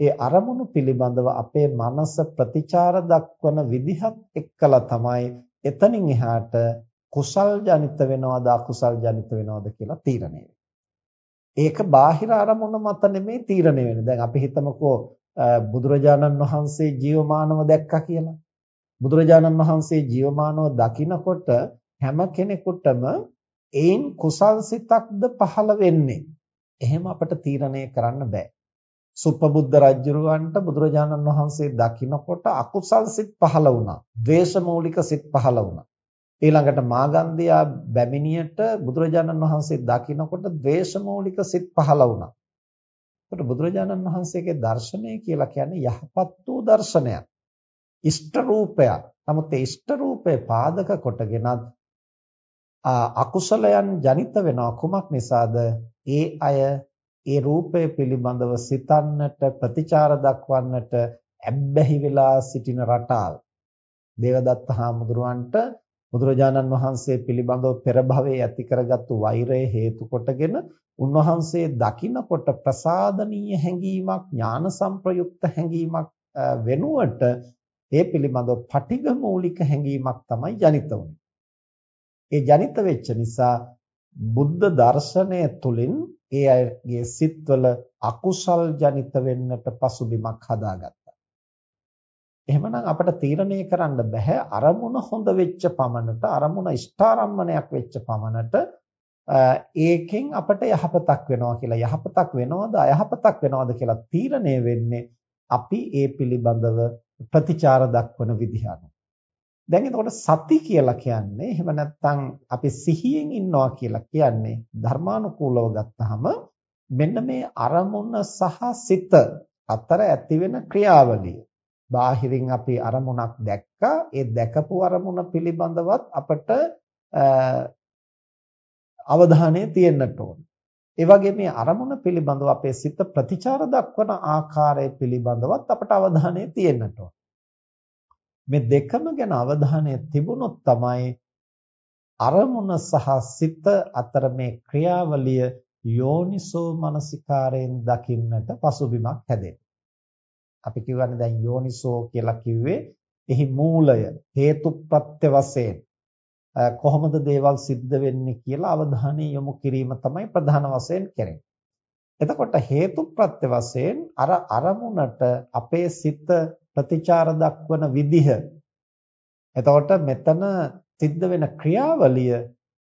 ඒ අරමුණු පිළිබඳව අපේ මනස ප්‍රතිචාර දක්වන විදිහත් එක්කලා තමයි එතනින් එහාට කුසල් ජනිත වෙනවද අකුසල් ජනිත වෙනවද කියලා තීරණය ඒක බාහිර අරමුණ මත නෙමෙයි තීරණය වෙන්නේ. දැන් අපි හිතමුකෝ බුදුරජාණන් වහන්සේ ජීවමානව දැක්කා කියලා. බුදුරජාණන් වහන්සේ ජීවමානව දකිනකොට හැම කෙනෙකුටම ඒන් කුසල් සිතක්ද පහළ වෙන්නේ. එහෙම අපට තීරණය කරන්න බෑ. සුප්පබුද්ධ රජුරවන්ට බුදුරජාණන් වහන්සේ දකිනකොට අකුසල් සිත් පහළ වුණා. ද්වේෂ මූලික සිත් පහළ වුණා. ඊළඟට මාගන්ධයා බැමිණියට බුදුරජාණන් වහන්සේ දකිනකොට ද්වේෂ මූලික සිත් පහළ වුණා. ඒකට බුදුරජාණන් වහන්සේගේ දර්ශනය කියලා කියන්නේ යහපත් වූ දර්ශනයක්. ඉෂ්ට රූපයක්. නමුත් ඒ ඉෂ්ට රූපේ පාදක කොටගෙනත් අකුසලයන් ජනිත වෙනවා කුමක් නිසාද? ඒ අය ඒ රූපය පිළිබඳව සිතන්නට ප්‍රතිචාර දක්වන්නට ඇබ්බැහි වෙලා සිටින රටාව. දේවදත්ත හාමුදුරුවන්ට බුදුරජාණන් වහන්සේ පිළිබඳව පෙර භවයේ ඇති කරගත්තු වෛරය හේතු කොටගෙන උන්වහන්සේ දකින්නකොට ප්‍රසාදනීය හැඟීමක් ඥාන සංප්‍රයුක්ත හැඟීමක් වෙනුවට ඒ පිළිබඳව පටිඝ මූලික හැඟීමක් තමයි ජනිත වුනේ. ඒ ජනිත වෙච්ච නිසා බුද්ධ දර්ශනය තුළින් ඒ අයගේ සිත්වල අකුසල් ජනිත වෙන්නට පසුබිමක් හදාගත්තා. එහෙමනම් අපිට තීරණය කරන්න බෑ අරමුණ හොඳ වෙච්ච පමණට අරමුණ ඉෂ්ඨාරම්මණයක් වෙච්ච පමණට ඒකෙන් අපිට යහපතක් වෙනවා කියලා යහපතක් වෙනවද අයහපතක් වෙනවද කියලා තීරණය වෙන්නේ අපි ඒ පිළිබඳව ප්‍රතිචාර දක්වන විදිහ දැන් එතකොට සති කියලා කියන්නේ එහෙම නැත්නම් අපි සිහියෙන් ඉන්නවා කියලා කියන්නේ ධර්මානුකූලව ගත්තහම මෙන්න මේ අරමුණ සහ සිත අතර ඇතිවෙන ක්‍රියාවලිය බාහිරින් අපි අරමුණක් දැක්කා ඒ දැකපු අරමුණ පිළිබඳවත් අපට අවධානය තියෙන්නට ඕන. ඒ වගේ මේ අරමුණ පිළිබඳව අපේ සිත ප්‍රතිචාර දක්වන ආකාරය පිළිබඳවත් අපට අවධානය තියෙන්නට ඕන. මේ දෙකම ගැන අවධානය තිබුණොත් තමයි අරමුණ සහ සිත අතර මේ ක්‍රියාවලිය යෝනිසෝ මනසිකාරයෙන් දකින්නට පසුබිමක් හැදෙන්නේ. අපි කියවනේ දැන් යෝනිසෝ කියලා කිව්වේ එහි මූලය හේතුප්‍රත්‍ය වශයෙන් කොහොමද දේවල් සිද්ධ වෙන්නේ කියලා අවධානය යොමු කිරීම තමයි ප්‍රධාන වශයෙන් කරන්නේ. එතකොට හේතුප්‍රත්‍ය වශයෙන් අර අරමුණට අපේ සිත ප්‍රතිචාර දක්වන විදිහ එතකොට මෙතන සිද්ධ වෙන ක්‍රියාවලිය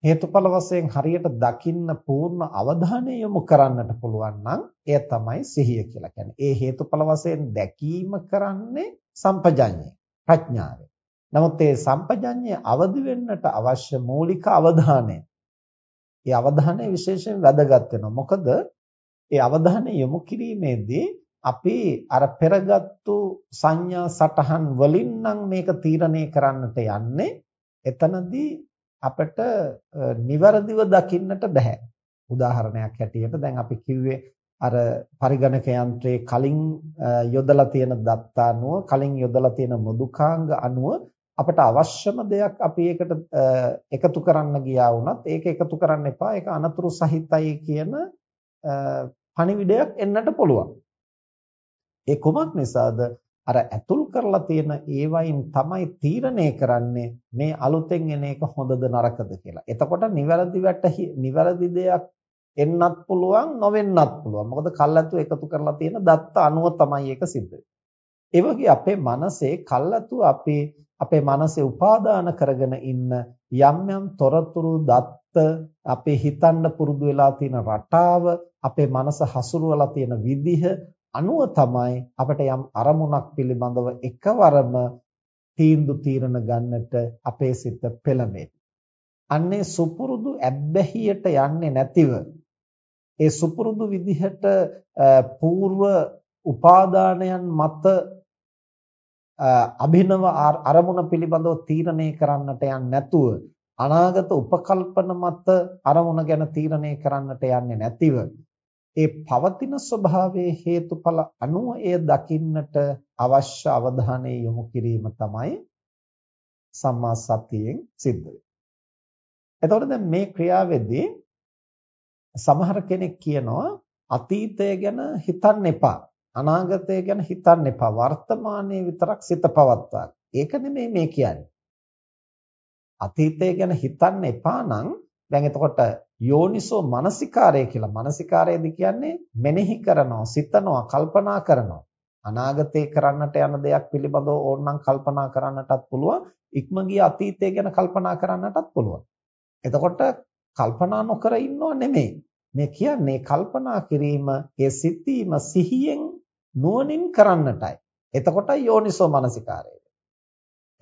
හේතුඵල වශයෙන් හරියට දකින්න පූර්ණ අවධානය යොමු කරන්නට පුළුවන් නම් එය තමයි සිහිය කියලා කියන්නේ. ඒ හේතුඵල වශයෙන් දැකීම කරන්නේ සම්පජඤ්ඤය ප්‍රඥාවෙන්. නමුත් ඒ සම්පජඤ්ඤය අවදි වෙන්නට අවශ්‍ය මූලික අවධානය. ඒ අවධානය විශේෂයෙන් වැදගත් වෙනවා. මොකද ඒ අවධානය යොමු කිරීමේදී අපි අර පෙරගත්තු සංඥා සටහන් වලින් නම් මේක තීරණය කරන්නට යන්නේ එතනදී අපිට નિවරදිව දකින්නට බෑ. උදාහරණයක් හැටියට දැන් අපි කිව්වේ අර පරිගණක යන්ත්‍රයේ කලින් යොදලා තියෙන දත්ත අනුව කලින් යොදලා තියෙන මෘදුකාංග අනුව අපට අවශ්‍යම දෙයක් අපි ඒකට එකතු කරන්න ගියා වුණත් ඒක එකතු කරන්න එපා ඒක අනතුරු සහිතයි කියන පණිවිඩයක් එන්නට පුළුවන්. ඒ කොමක් නිසාද අර ඇතුල් කරලා තියෙන ඒවයින් තමයි තීරණය කරන්නේ මේ අලුතෙන් එන එක හොඳද නරකද කියලා. එතකොට නිවැරදි වැටහි නිවැරදි දෙයක් එන්නත් පුළුවන් නොවෙන්නත් පුළුවන්. මොකද කල්ැතු එකතු කරලා තියෙන දත්ත අනුව තමයි ඒක සිද්ධ වෙන්නේ. අපේ මනසේ කල්ැතු අපේ අපේ මනසේ උපාදාන කරගෙන ඉන්න යම් යම් තොරතුරු දත්ත අපේ හිතන්න පුරුදු වෙලා තියෙන රටාව අපේ මනස හසුරුවලා තියෙන විදිහ අනුව තමයි අපිට යම් අරමුණක් පිළිබඳව එකවරම තීන්දුව తీරන ගන්නට අපේ සිත පෙළඹෙන්නේ. අන්නේ සුපුරුදු ඇබ්බැහියට යන්නේ නැතිව ඒ සුපුරුදු විදිහට పూర్ව උපාදානයන් මත අභිනව අරමුණ පිළිබඳව තීරණය කරන්නට යන්නේ නැතුව අනාගත උපකල්පන මත අරමුණ ගැන තීරණය කරන්නට යන්නේ නැතිව ඒ පවතින ස්වභාවයේ හේතුඵල අනුව එය දකින්නට අවශ්‍ය අවධානය යොමු කිරීම තමයි සම්මා සතියෙන් සිද්ධ වෙන්නේ. එතකොට දැන් මේ ක්‍රියාවේදී සමහර කෙනෙක් කියනවා අතීතය ගැන හිතන්න එපා. අනාගතය ගැන හිතන්න එපා. වර්තමානයේ විතරක් සිත පවත්වා. ඒක නෙමෙයි මේ කියන්නේ. අතීතය ගැන හිතන්න එපා නම් දැන් එතකොට යෝනිසෝ මනසිකාරය කියලා. මනසිකාරයද කියන්නේ මෙනෙහි කරනවා සිතනවා කල්පනා කරනවා. අනාගතේ කරන්නට යන දෙයක් පිළිබඳව ඕනනම් කල්පනා කරන්නටත් පුළුවන්. ඉක්ම ගිය අතීතය ගැන කල්පනා කරන්නටත් පුළුවන්. එතකොට කල්පනා නොකර ඉන්නව නෙමෙයි. මේ කියන්නේ කල්පනා කිරීම ඒ සිතීම සිහියෙන් නුවණින් කරන්නටයි. එතකොට යෝනිසෝ මනසිකාරය.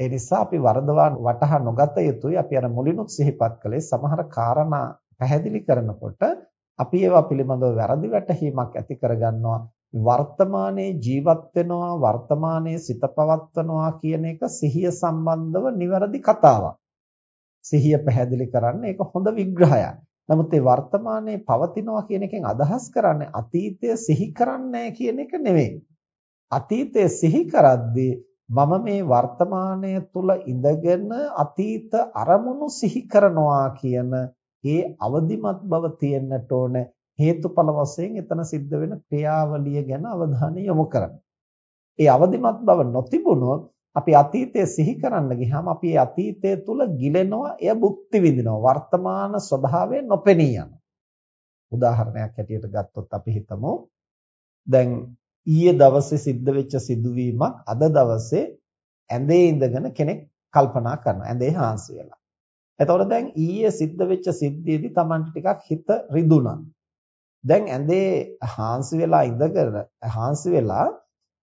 ඒ නිසා අපි වරදවා වටහා නොගත යුතුයි අපි අර මුලිනුත් සිහිපත් කළේ සමහර කාරණා පැහැදිලි කරනකොට අපි ඒවා පිළිබඳව වැරදි වැටහීමක් ඇති කරගන්නවා වර්තමානයේ ජීවත් වෙනවා වර්තමානයේ සිත පවත්වනවා කියන එක සිහිය සම්බන්ධව නිවැරදි කතාවක්. සිහිය පැහැදිලි කරන්නේ ඒක හොඳ විග්‍රහයක්. නමුත් ඒ වර්තමානයේ පවතිනවා කියන එකෙන් අදහස් කරන්නේ අතීතය සිහි කරන්නේ කියන එක නෙවෙයි. අතීතය සිහි කරද්දී මම මේ වර්තමානය තුල ඉඳගෙන අතීත අරමුණු සිහි කරනවා කියන ඒ අවදිමත් බව තියෙන්නට ඕන හේතුඵල වශයෙන් එතන සිද්ධ වෙන ක්‍රියාවලිය ගැන අවධානය යොමු කරන්න. ඒ අවදිමත් බව නොතිබුණොත් අපි අතීතය සිහි කරන්න ගියාම අපි ඒ අතීතය තුල ගිලෙනවා එය භුක්ති විඳිනවා වර්තමාන ස්වභාවය නොපෙනී යනවා. උදාහරණයක් හැටියට ගත්තොත් අපි හිතමු දැන් ඊයේ දවසේ සිද්ධ වෙච්ච සිදුවීමක් අද දවසේ ඇඳේ ඉඳගෙන කෙනෙක් කල්පනා කරනවා ඇඳේ හාන්සි වෙලා. එතකොට දැන් ඊයේ සිද්ධ වෙච්ච සිද්ධියේදී Tamanට ටිකක් හිත රිදුණා. දැන් ඇඳේ හාන්සි වෙලා ඉඳගෙන හාන්සි වෙලා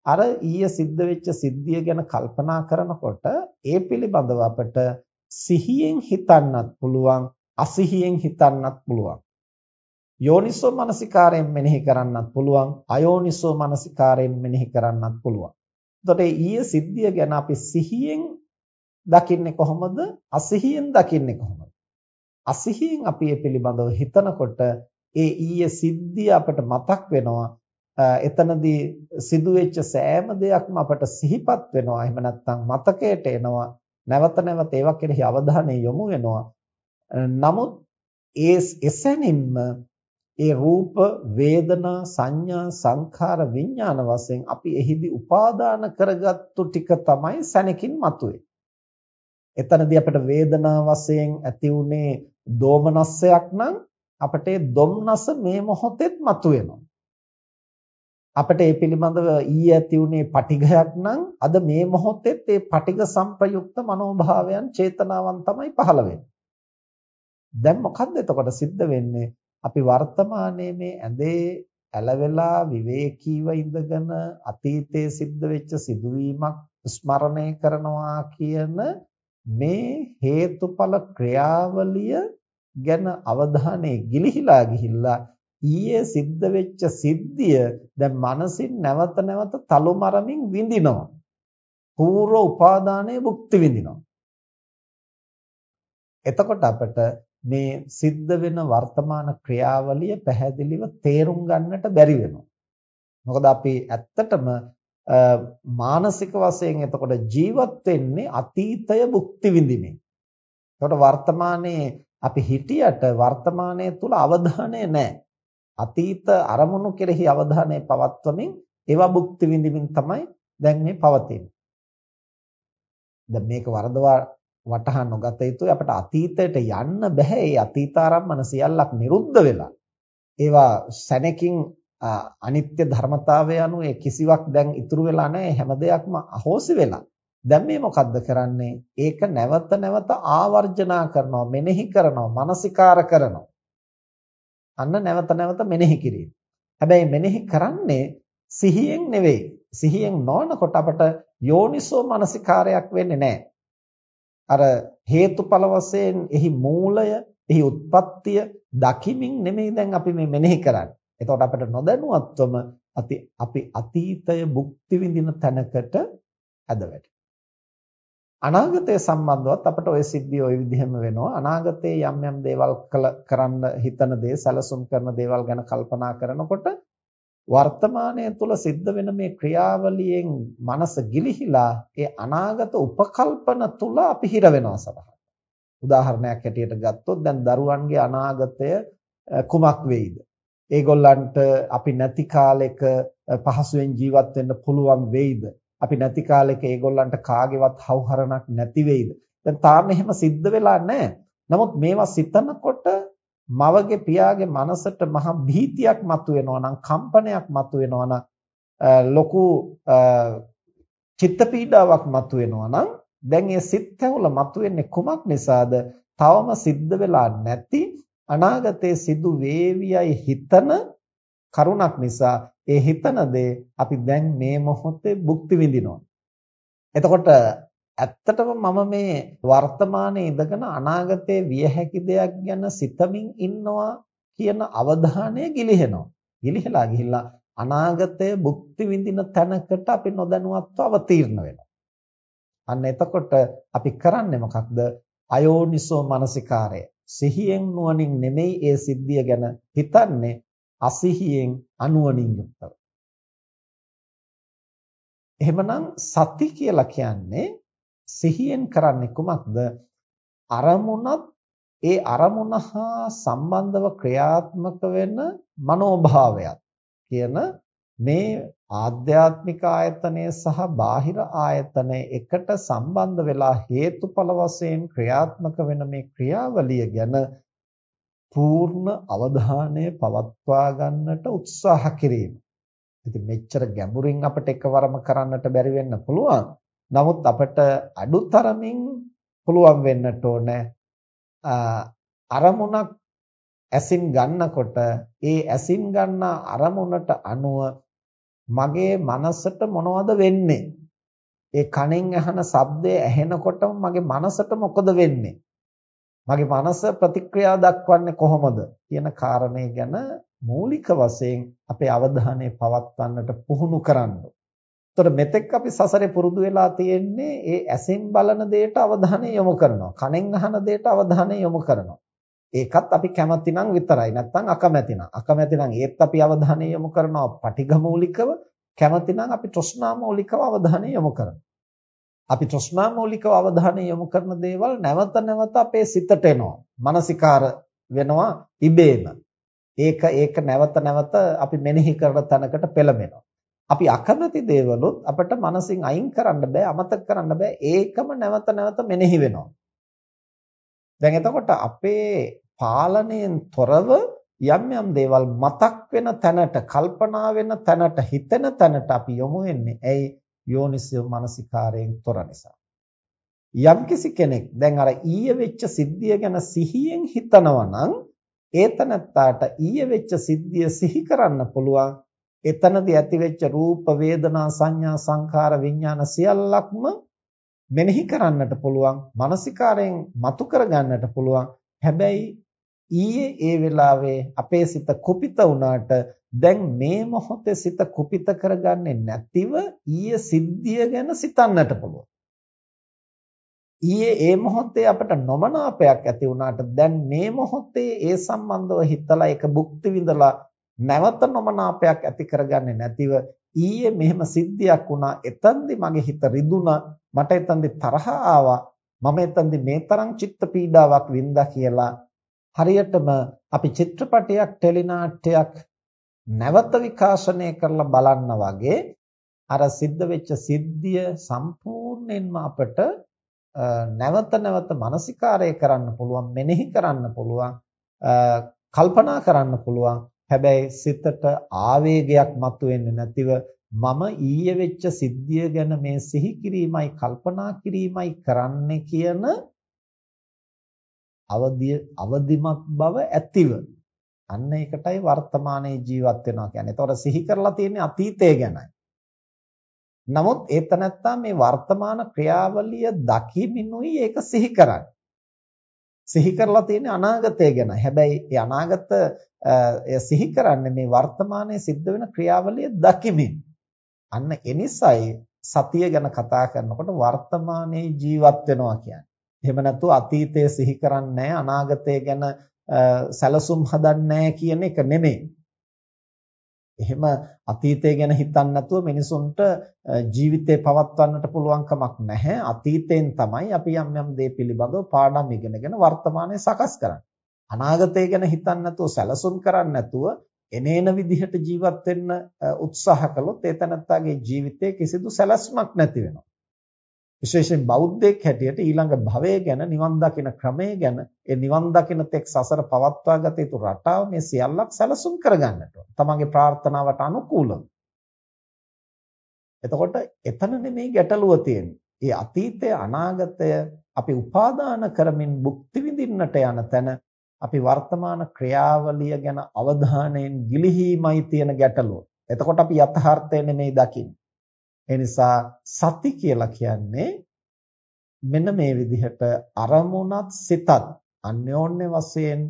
අර ඊයේ සිද්ධ වෙච්ච සිද්ධිය ගැන කල්පනා කරනකොට ඒ පිළිබඳව අපට සිහියෙන් හිතන්නත් පුළුවන් අසිහියෙන් හිතන්නත් පුළුවන්. යෝනිසෝ මනසිකාරයෙන් මෙනෙහි කරන්නත් පුළුවන් අයෝනිසෝ මනසිකාරයෙන් මෙනෙහි කරන්නත් පුළුවන්. එතකොට ඊයේ සිද්ධිය ගැන අපි සිහියෙන් දකින්නේ කොහොමද? අසිහියෙන් දකින්නේ කොහොමද? අසිහියෙන් අපි මේ පිළිබඳව හිතනකොට ඒ ඊයේ සිද්ධිය අපට මතක් වෙනවා. එතනදී සිදුවෙච්ච සෑම දෙයක්ම අපට සිහිපත් වෙනවා. එහෙම නැත්නම් මතකයට එනවා. නැවත නැවත ඒවා කෙරෙහි අවධානය යොමු වෙනවා. නමුත් ඒ එසැනින්ම ඒ රූප වේදනා සංඥා සංඛාර විඥාන වශයෙන් අපි එහිදී උපාදාන කරගත්තු ටික තමයි සැනකින් මතුවේ. එතනදී අපිට වේදනා වශයෙන් ඇති උනේ දෝමනස්සයක් නම් අපට ඒ දුම්නස මේ මොහොතෙත් මතුවෙනවා. අපිට ඒ පිළිබඳව ඊයේ ඇති උනේ පටිඝයක් නම් අද මේ මොහොතෙත් ඒ පටිඝ සංප්‍රයුක්ත මනෝභාවයන් චේතනාවන් තමයි පහළ වෙන්නේ. දැන් මොකද්ද එතකොට සිද්ධ වෙන්නේ? අපි වර්තමානයේ මේ ඇඳේ ඇලවෙලා විවේකීව ඉඳගෙන අතීතයේ සිද්ධ වෙච්ච සිදුවීමක් ස්මරණය කරනවා කියන මේ හේතුඵල ක්‍රියාවලිය ගැන අවධානය ගිලිහිලා ගිහිල්ලා ඊයේ සිද්ධ වෙච්ච සිද්ධිය දැන් මනසින් නැවත නැවත තලුමරමින් විඳිනවා. පූර්ව උපාදානයේ භුක්ති විඳිනවා. එතකොට අපිට මේ සිද්ධ වෙන වර්තමාන ක්‍රියාවලිය පැහැදිලිව තේරුම් ගන්නට බැරි වෙනවා. මොකද අපි ඇත්තටම මානසික වශයෙන් එතකොට ජීවත් වෙන්නේ අතීතය භුක්ති විඳින්නේ. එතකොට වර්තමානයේ අපි හිටියට වර්තමානයේ තුල අවධානය නැහැ. අතීත අරමුණු කෙරෙහි අවධානය පවත්වමින් ඒවා භුක්ති විඳින්මින් තමයි දැන් මේ පවතින්නේ. දැන් මේක වරදවා වටහා නොගත යුතුයි අපිට අතීතයට යන්න බෑ. ඒ අතීතාරම්මන සියල්ලක් නිරුද්ධ වෙලා. ඒවා සැනකින් අනිත්‍ය ධර්මතාවය අනුව ඒ කිසිවක් දැන් ඉතුරු වෙලා නැහැ. හැම දෙයක්ම අහෝසි වෙලා. දැන් මේ මොකද්ද කරන්නේ? ඒක නැවත නැවත ආවර්ජනා කරනවා, මෙනෙහි කරනවා, මානසිකාර කරනවා. අන්න නැවත නැවත මෙනෙහි කිරීම. හැබැයි මෙනෙහි කරන්නේ සිහියෙන් නෙවෙයි. සිහියෙන් නොවනකොට අපට යෝනිසෝ මානසිකාරයක් වෙන්නේ නැහැ. අර හේතුඵල වශයෙන් එහි මූලය, එහි උත්පත්තිය දකිමින් නෙමෙයි දැන් අපි මේ මෙනෙහි කරන්නේ. එතකොට අපිට නොදැනුවත්වම අපි අතීතය භුක්ති විඳින තැනකට ඇද වැටෙනවා. අනාගතය සම්බන්ධවත් අපිට ওই සිද්ධිය ওই විදිහම වෙනවා. අනාගතයේ යම් යම් දේවල් කරන්න හිතන දේ, සැලසුම් කරන දේවල් ගැන කල්පනා කරනකොට වර්තමානයේ තුල සිද්ධ වෙන මේ ක්‍රියාවලියෙන් මනස ගිලිහිලා ඒ අනාගත උපකල්පන තුල අපි හිර වෙනවා සමහරවිට. උදාහරණයක් හැටියට ගත්තොත් දැන් දරුවන්ගේ අනාගතය කුමක් වෙයිද? ඒගොල්ලන්ට අපි නැති කාලෙක පහසුවෙන් ජීවත් වෙන්න පුළුවන් වෙයිද? අපි නැති කාලෙක ඒගොල්ලන්ට කාගේවත් හවුහරණක් නැති වෙයිද? දැන් තාම එහෙම සිද්ධ වෙලා නැහැ. නමුත් මේවා සිතනකොට මවගේ පියාගේ මනසට මහ භීතියක් මතුවෙනවා නම් කම්පනයක් මතුවෙනවා නම් ලොකු චිත්ත පීඩාවක් මතුවෙනවා නම් දැන් ඒ සිත් ඇවුල මතුවෙන්නේ කුමක් නිසාද? තවම සිද්ධ වෙලා නැති අනාගතයේ සිදු වේවියයි හිතන කරුණක් නිසා ඒ හිතන දේ අපි දැන් මේ මොහොතේ භුක්ති විඳිනවා. එතකොට ඇත්තටම මම මේ වර්තමානයේ ඉඳගෙන අනාගතයේ විය හැකි දෙයක් ගැන සිතමින් ඉන්නවා කියන අවධානය ගිලිහෙනවා. ගිලිහලා ගිහිල්ලා අනාගතය භුක්ති විඳින තැනකට අපි නොදැනුවත්ව අවතීර්ණ වෙනවා. අන්න එතකොට අපි කරන්නේ මොකක්ද? අයෝනිසෝ මනසිකාරය. සිහියෙන් නුවණින් නෙමෙයි ඒ සිද්ධිය ගැන හිතන්නේ අසිහියෙන් අනුවණින් යුක්තව. එහෙමනම් සති කියලා කියන්නේ සිහියෙන් කරන්නේ කුමක්ද? අරමුණත් ඒ අරමුණ හා සම්බන්ධව ක්‍රියාත්මක වෙන මනෝභාවයත් කියන මේ ආධ්‍යාත්මික ආයතනය සහ බාහිර ආයතනය එකට සම්බන්ධ වෙලා හේතුඵල වශයෙන් ක්‍රියාත්මක වෙන මේ ක්‍රියාවලිය ගැන පූර්ණ අවධානය පවත්වා ගන්නට උත්සාහ කිරීම. ඉතින් මෙච්චර ගැඹුරින් අපිට එකවරම කරන්නට බැරි වෙන්න පුළුවන්. නමුත් අපිට අඩුතරමින් පුළුවන් වෙන්නට ඕන අරමුණක් ඇසින් ගන්නකොට ඒ ඇසින් ගන්න අරමුණට අනුව මගේ මනසට මොනවද වෙන්නේ? ඒ කණෙන් අහන ශබ්දය ඇහෙනකොටම මගේ මනසට මොකද වෙන්නේ? මගේ මනස ප්‍රතික්‍රියා දක්වන්නේ කොහොමද කියන කාරණේ ගැන මූලික වශයෙන් අපේ අවධානය පවත්වන්නට පුහුණු කරන්න. එතකොට මෙතෙක් අපි සසරේ පුරුදු වෙලා තියෙන්නේ ඒ ඇසෙන් බලන දෙයට අවධානය යොමු කරනවා. කනෙන් අහන දෙයට අවධානය යොමු කරනවා. ඒකත් අපි කැමති නම් විතරයි. නැත්නම් අකමැති නම්. අකමැති නම් ඒත් අපි අවධානය යොමු කරනවා පටිඝ මූලිකව. කැමති නම් අපි තෘෂ්ණා මූලිකව අවධානය යොමු කරනවා. අපි තෘෂ්ණා මූලිකව අවධානය යොමු කරන දේවල් නැවත නැවත අපේ සිතට එනවා. මානසිකාර වෙනවා ඉබේම. ඒක ඒක නැවත නැවත අපි මෙනෙහි කරන තැනකට පෙළඹෙනවා. අපි අකමැති දේවලුත් අපිට මනසින් අයින් කරන්න බෑ අමතක කරන්න බෑ. ඒකම නැවත නැවත මෙනෙහි වෙනවා. දැන් එතකොට අපේ පාලනයෙන් තොරව යම් යම් දේවල් මතක් වෙන තැනට කල්පනා වෙන තැනට හිතෙන තැනට අපි යොමු වෙන්නේ ඇයි? යෝනිසෝ මනසිකාරයෙන් තොර නිසා. යම්කිසි කෙනෙක් දැන් අර ඊයේ වෙච්ච සිද්ධිය ගැන සිහියෙන් හිතනවා නම් ඒතනත්තාට ඊයේ වෙච්ච සිද්ධිය සිහි කරන්න පුළුවන්. එතනදී ඇතිවෙච්ච රූප වේදනා සංඥා සංඛාර විඥාන සියල්ලක්ම මෙනෙහි කරන්නට පුළුවන් මානසිකාරයෙන් මතු කරගන්නට පුළුවන්. හැබැයි ඊයේ ඒ වෙලාවේ අපේ සිත කුපිත වුණාට දැන් මේ මොහොතේ සිත කුපිත කරගන්නේ නැතිව ඊයේ සිද්ධිය ගැන සිතන්නට පුළුවන්. ඊයේ ඒ මොහොතේ අපට නොමනාපයක් ඇති වුණාට දැන් මේ මොහොතේ ඒ සම්බන්ධව හිතලා ඒක භුක්ති විඳලා නැවත නොමනාපයක් ඇති කරගන්නේ නැතිව ඊයේ මෙහෙම සිද්ධියක් වුණා. එතෙන්දි මගේ හිත රිදුණා. මට එතෙන්දි තරහ ආවා. මම එතෙන්දි මේ තරම් චිත්ත පීඩාවක් වින්දා කියලා හරියටම අපි චිත්‍රපටයක් ටෙලිනාට්‍යයක් නැවත විකාශනය කරලා බලන්න වගේ අර සිද්ධ වෙච්ච සිද්ධිය සම්පූර්ණයෙන්ම අපට නැවත නැවත මානසිකාරය කරන්න පුළුවන් මෙනෙහි කරන්න පුළුවන් කල්පනා කරන්න පුළුවන්. හැබැයි සිතට ආවේගයක් මතුවෙන්නේ නැතිව මම ඊයේ වෙච්ච සිද්ධිය ගැන මේ සිහි කිරීමයි කල්පනා කිරීමයි කරන්නේ කියන අවදිය අවදිමත් බව ඇතිව අන්න ඒකටයි වර්තමානයේ ජීවත් වෙනවා කියන්නේ. ඒතකොට සිහි කරලා තියෙන්නේ අතීතය ගැනයි. නමුත් ඒ තනත්තා මේ වර්තමාන ක්‍රියාවලිය දකිමිනුයි ඒක සිහි කරන්නේ. සිහි කරලා තියෙන්නේ අනාගතය ගැනයි. හැබැයි ඒ අනාගත එය සිහි කරන්නේ මේ වර්තමානයේ සිද්ධ වෙන ක්‍රියාවලිය දකිමින්. අන්න එනිසයි සතිය ගැන කතා කරනකොට වර්තමානයේ ජීවත් වෙනවා කියන්නේ. එහෙම නැත්නම් අතීතය සිහි කරන්නේ අනාගතය ගැන සැලසුම් හදන්නේ කියන එක නෙමෙයි. එහෙම අතීතය ගැන හිතන්නේ නැතුව මිනිසුන්ට ජීවිතේ පවත්වන්නට පුළුවන් කමක් නැහැ. අතීතයෙන් තමයි අපි යම් යම් දේ පිළිබඳව පාඩම් ඉගෙනගෙන වර්තමානයේ සකස් කරන්නේ. අනාගතය ගැන හිතන්නේ නැතුව සැලසුම් කරන්නේ නැතුව එනේන විදිහට ජීවත් වෙන්න උත්සාහ කළොත් ඒ තනත්තාගේ ජීවිතේ කිසිදු සැලැස්මක් නැති වෙනවා. විශේෂයෙන් බෞද්ධයෙක් හැටියට ඊළඟ භවය ගැන නිවන් දකින ක්‍රමය ගැන ඒ නිවන් දකින තෙක් සසර පවත්වා ගත යුතු රටාව මේ සියල්ලක් සැලසුම් කරගන්නට ඕන. තමන්ගේ ප්‍රාර්ථනාවට අනුකූලව. එතකොට එතන නෙමෙයි ගැටලුව තියෙන්නේ. ඒ අතීතය අනාගතය අපි උපාදාන කරමින් භුක්ති විඳින්නට යන තැන අපි වර්තමාන ක්‍රියාවලිය ගැන අවධානයෙන් ගිලිහීමයි තියෙන ගැටලුව. එතකොට අපි යථාර්ථය නෙමෙයි දකින්නේ. ඒ නිසා සති කියලා කියන්නේ මෙන්න මේ විදිහට අරමුණත් සිතත් අන්‍යෝන්‍ය වශයෙන්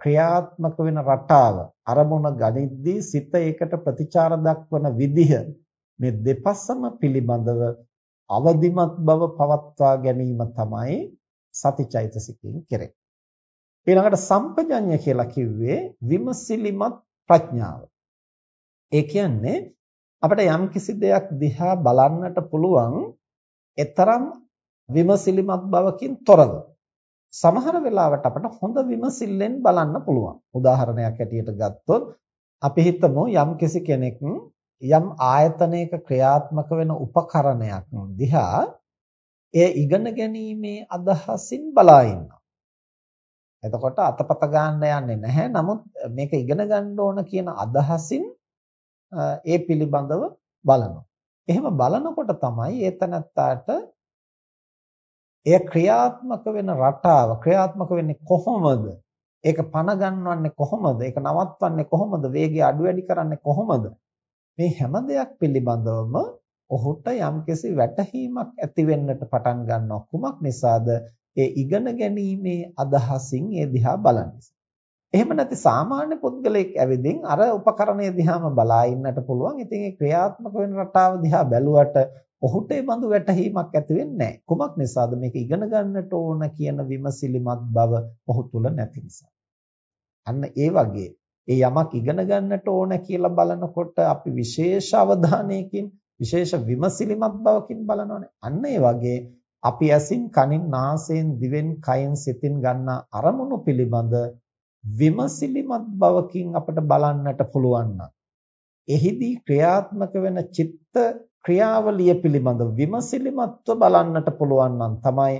ක්‍රියාත්මක වෙන රටාව අරමුණ ගනිද්දී සිත ඒකට ප්‍රතිචාර දක්වන විදිහ මේ දෙපසම පිළිබඳව අවදිමත් බව පවත්වා ගැනීම තමයි සතිචෛතසිකයෙන් කෙරෙන්නේ. ඊළඟට සම්පජඤ්ඤ කියලා කිව්වේ විමසිලිමත් ප්‍රඥාව. ඒ කියන්නේ අපිට යම් කිසි දෙයක් දිහා බලන්නට පුළුවන් එතරම් විමසිලිමත් බවකින් තොරව. සමහර වෙලාවට අපිට හොඳ විමසිල්ලෙන් බලන්න පුළුවන්. උදාහරණයක් ඇටියට ගත්තොත් අපි හිතමු යම් කිසි කෙනෙක් යම් ආයතනයක ක්‍රියාත්මක වෙන උපකරණයක් දිහා එය ඉගෙන ගැනීමේ අදහසින් බලා ඉන්නවා. එතකොට අතපත ගන්න යන්නේ නැහැ. නමුත් මේක ඉගෙන ගන්න ඕන කියන අදහසින් ඒ පිළිබඳව බලනවා. එහෙම බලනකොට තමයි ඒ තනත්තාට එය ක්‍රියාත්මක වෙන රටාව ක්‍රියාත්මක වෙන්නේ කොහොමද? ඒක පණ ගන්නවන්නේ කොහොමද? ඒක නවත්වන්නේ කොහොමද? වේගය අඩු වැඩි කරන්නේ කොහොමද? මේ හැම දෙයක් පිළිබඳවම ඔහුට යම්කිසි වැටහීමක් ඇති වෙන්නට පටන් ගන්නවා. කුමක් නිසාද? ඒ ඉගෙන ගැනීමේ අදහසින් ඒ දිහා බලන්නේ. එහෙම නැති සාමාන්‍ය පුද්ගලයෙක් ඇවිදින් අර උපකරණය දිහාම බලා ඉන්නට පුළුවන්. ඉතින් ඒ ක්‍රියාත්මක වෙන රටාව දිහා බැලුවට ඔහුට ඒ බඳු වැටහීමක් ඇති වෙන්නේ නැහැ. කුමක් නිසාද මේක ඉගෙන ගන්නට ඕන කියන විමසිලිමත් බව ඔහු තුල නැති නිසා. අන්න ඒ වගේ ඒ යමක් ඉගෙන ගන්නට ඕන කියලා බලනකොට අපි විශේෂ අවධානයකින් විශේෂ විමසිලිමත් බවකින් බලනවානේ. අන්න ඒ වගේ අපි ඇසින් කනින් නාසයෙන් දිවෙන් කයෙන් සිතින් ගන්නා අරමුණු පිළිබඳ විමසිලිමත් බවකින් අපට බලන්නට පුළුවන් එහිදී ක්‍රියාත්මක වෙන චිත්ත ක්‍රියාවලිය පිළිබඳ විමසිලිමත්ව බලන්නට පුළුවන් නම් තමයි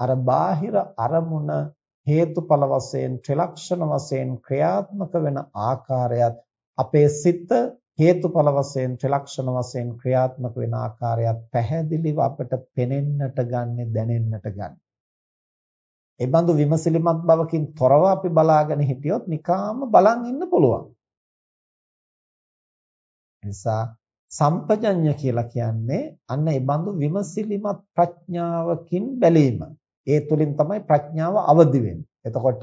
අර බාහිර අරමුණ හේතුඵල වශයෙන් ත්‍රිලක්ෂණ වශයෙන් ක්‍රියාත්මක වෙන ආකාරයත් අපේ සිත හේතුඵල වශයෙන් ත්‍රිලක්ෂණ වශයෙන් ක්‍රියාත්මක වෙන ආකාරයත් පැහැදිලිව අපට පෙනෙන්නට ගන්නෙ දැනෙන්නට ගන්නෙ. ඒ බඳු විමසිලිමත් බවකින් තොරව අපි බලාගෙන හිටියොත් නිකාම බලන් ඉන්න පුළුවන්. නිසා සම්පජඤ්ඤ කියලා කියන්නේ අන්න ඒ බඳු විමසිලිමත් ප්‍රඥාවකින් බැලීම. ඒ තුලින් තමයි ප්‍රඥාව අවදි වෙන්නේ. එතකොට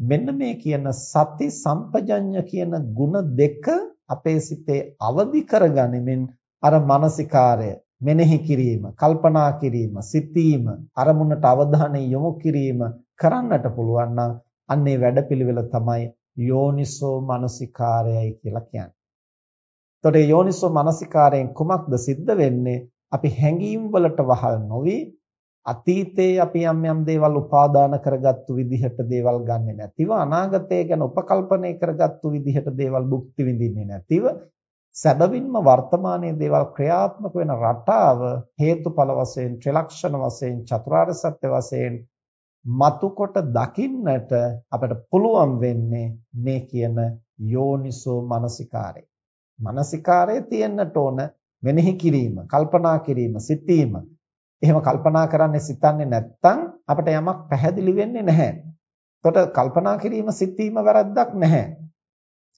මෙන්න මේ කියන සති සම්පජඤ්ඤ කියන ಗುಣ දෙක අපේ සිතේ අවදි කරගනිමින් අර මානසිකාරය මෙනෙහි කිරීම, කල්පනා කිරීම, සිතීම, අරමුණට අවධානය යොමු කිරීම කරන්නට පුළුවන් නම් අන්නේ වැඩපිළිවෙල තමයි යෝනිසෝ මනසිකාරයයි කියලා කියන්නේ. එතකොට යෝනිසෝ මනසිකාරයෙන් කුමක්ද සිද්ධ වෙන්නේ? අපි හැඟීම් වලට වහල් නොවි අතීතයේ අපි යම් යම් දේවල් උපාදාන කරගත්තු විදිහට දේවල් ගන්නෙ නැතිව අනාගතය ගැන උපකල්පනය කරගත්තු විදිහට දේවල් භුක්ති විඳින්නේ නැතිව සැබවින්ම වර්තමානයේ දේවල් ක්‍රියාත්මක වෙන රටාව හේතුඵල වශයෙන් ත්‍රිලක්ෂණ වශයෙන් චතුරාර්ය සත්‍ය වශයෙන් මතුකොට දකින්නට අපට පුළුවන් වෙන්නේ මේ කියන යෝනිසෝ මනසිකාරය. මනසිකාරය තියෙන්නට ඕන මෙනෙහි කිරීම, කල්පනා කිරීම, සිතීම. එහෙම කල්පනා කරන්නේ සිතන්නේ නැත්නම් අපිට යමක් පැහැදිලි වෙන්නේ නැහැ. එතකොට කල්පනා කිරීම, සිතීම වැරද්දක් නැහැ.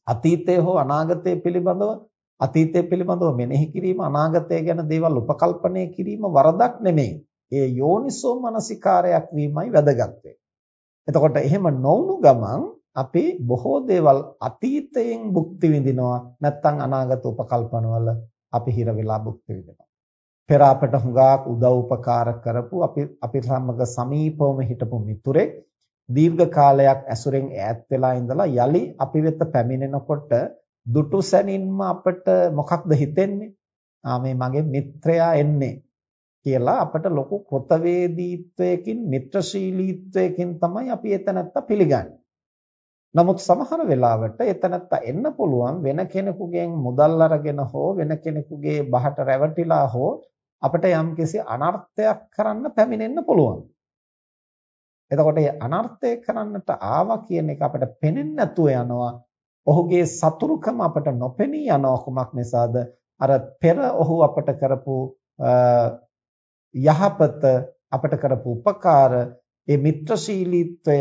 අතීතය හෝ අනාගතය පිළිබඳව අතීතය පිළිබඳව මෙනෙහි කිරීම, අනාගතය ගැන දේවල් උපකල්පනය කිරීම වරදක් නෙමෙයි. ඒ යෝනිසෝ මනසිකාරයක් වීමයි වැදගත් එතකොට එහෙම නොවුණු ගමන් අපි බොහෝ දේවල් අතීතයෙන් භුක්ති විඳිනවා නැත්නම් අනාගත උපකල්පනවල අපි හිර වෙලා භුක්ති විඳිනවා. පෙර අපට හුඟක් උදව් උපකාර කරපු අපි අපි සමග සමීපවම හිටපු මිතුරෙක් දීර්ඝ කාලයක් ඇසුරෙන් ඈත් වෙලා ඉඳලා යලි අපි වෙත පැමිණෙනකොට දුටු සැනින්ම අපට මොකක්ද හිතෙන්නේ? ආ මේ මගේ මිත්‍රයා එන්නේ කියලා අපට ලොකු කෘතවේදීත්වයකින් මිත්‍රශීලීත්වයකින් තමයි අපි එතනත්ත පිළිගන්නේ. නමුත් සමහර වෙලාවට එතනත්ත එන්න පුළුවන් වෙන කෙනෙකුගෙන් මුදල් අරගෙන හෝ වෙන කෙනෙකුගේ බහට රැවටිලා හෝ අපිට යම්කිසි අනර්ථයක් කරන්න පැමිණෙන්න පුළුවන්. එතකොට මේ අනර්ථය කරන්නට ආවා කියන එක අපිට පේන්නේ නැතුව යනවා. ඔහුගේ සතුරුකම අපට නොපෙනී යනවා කුමක් නිසාද? අර පෙර ඔහු අපට කරපු යහපත අපට කරපු උපකාර ඒ මිත්‍රශීලීත්වය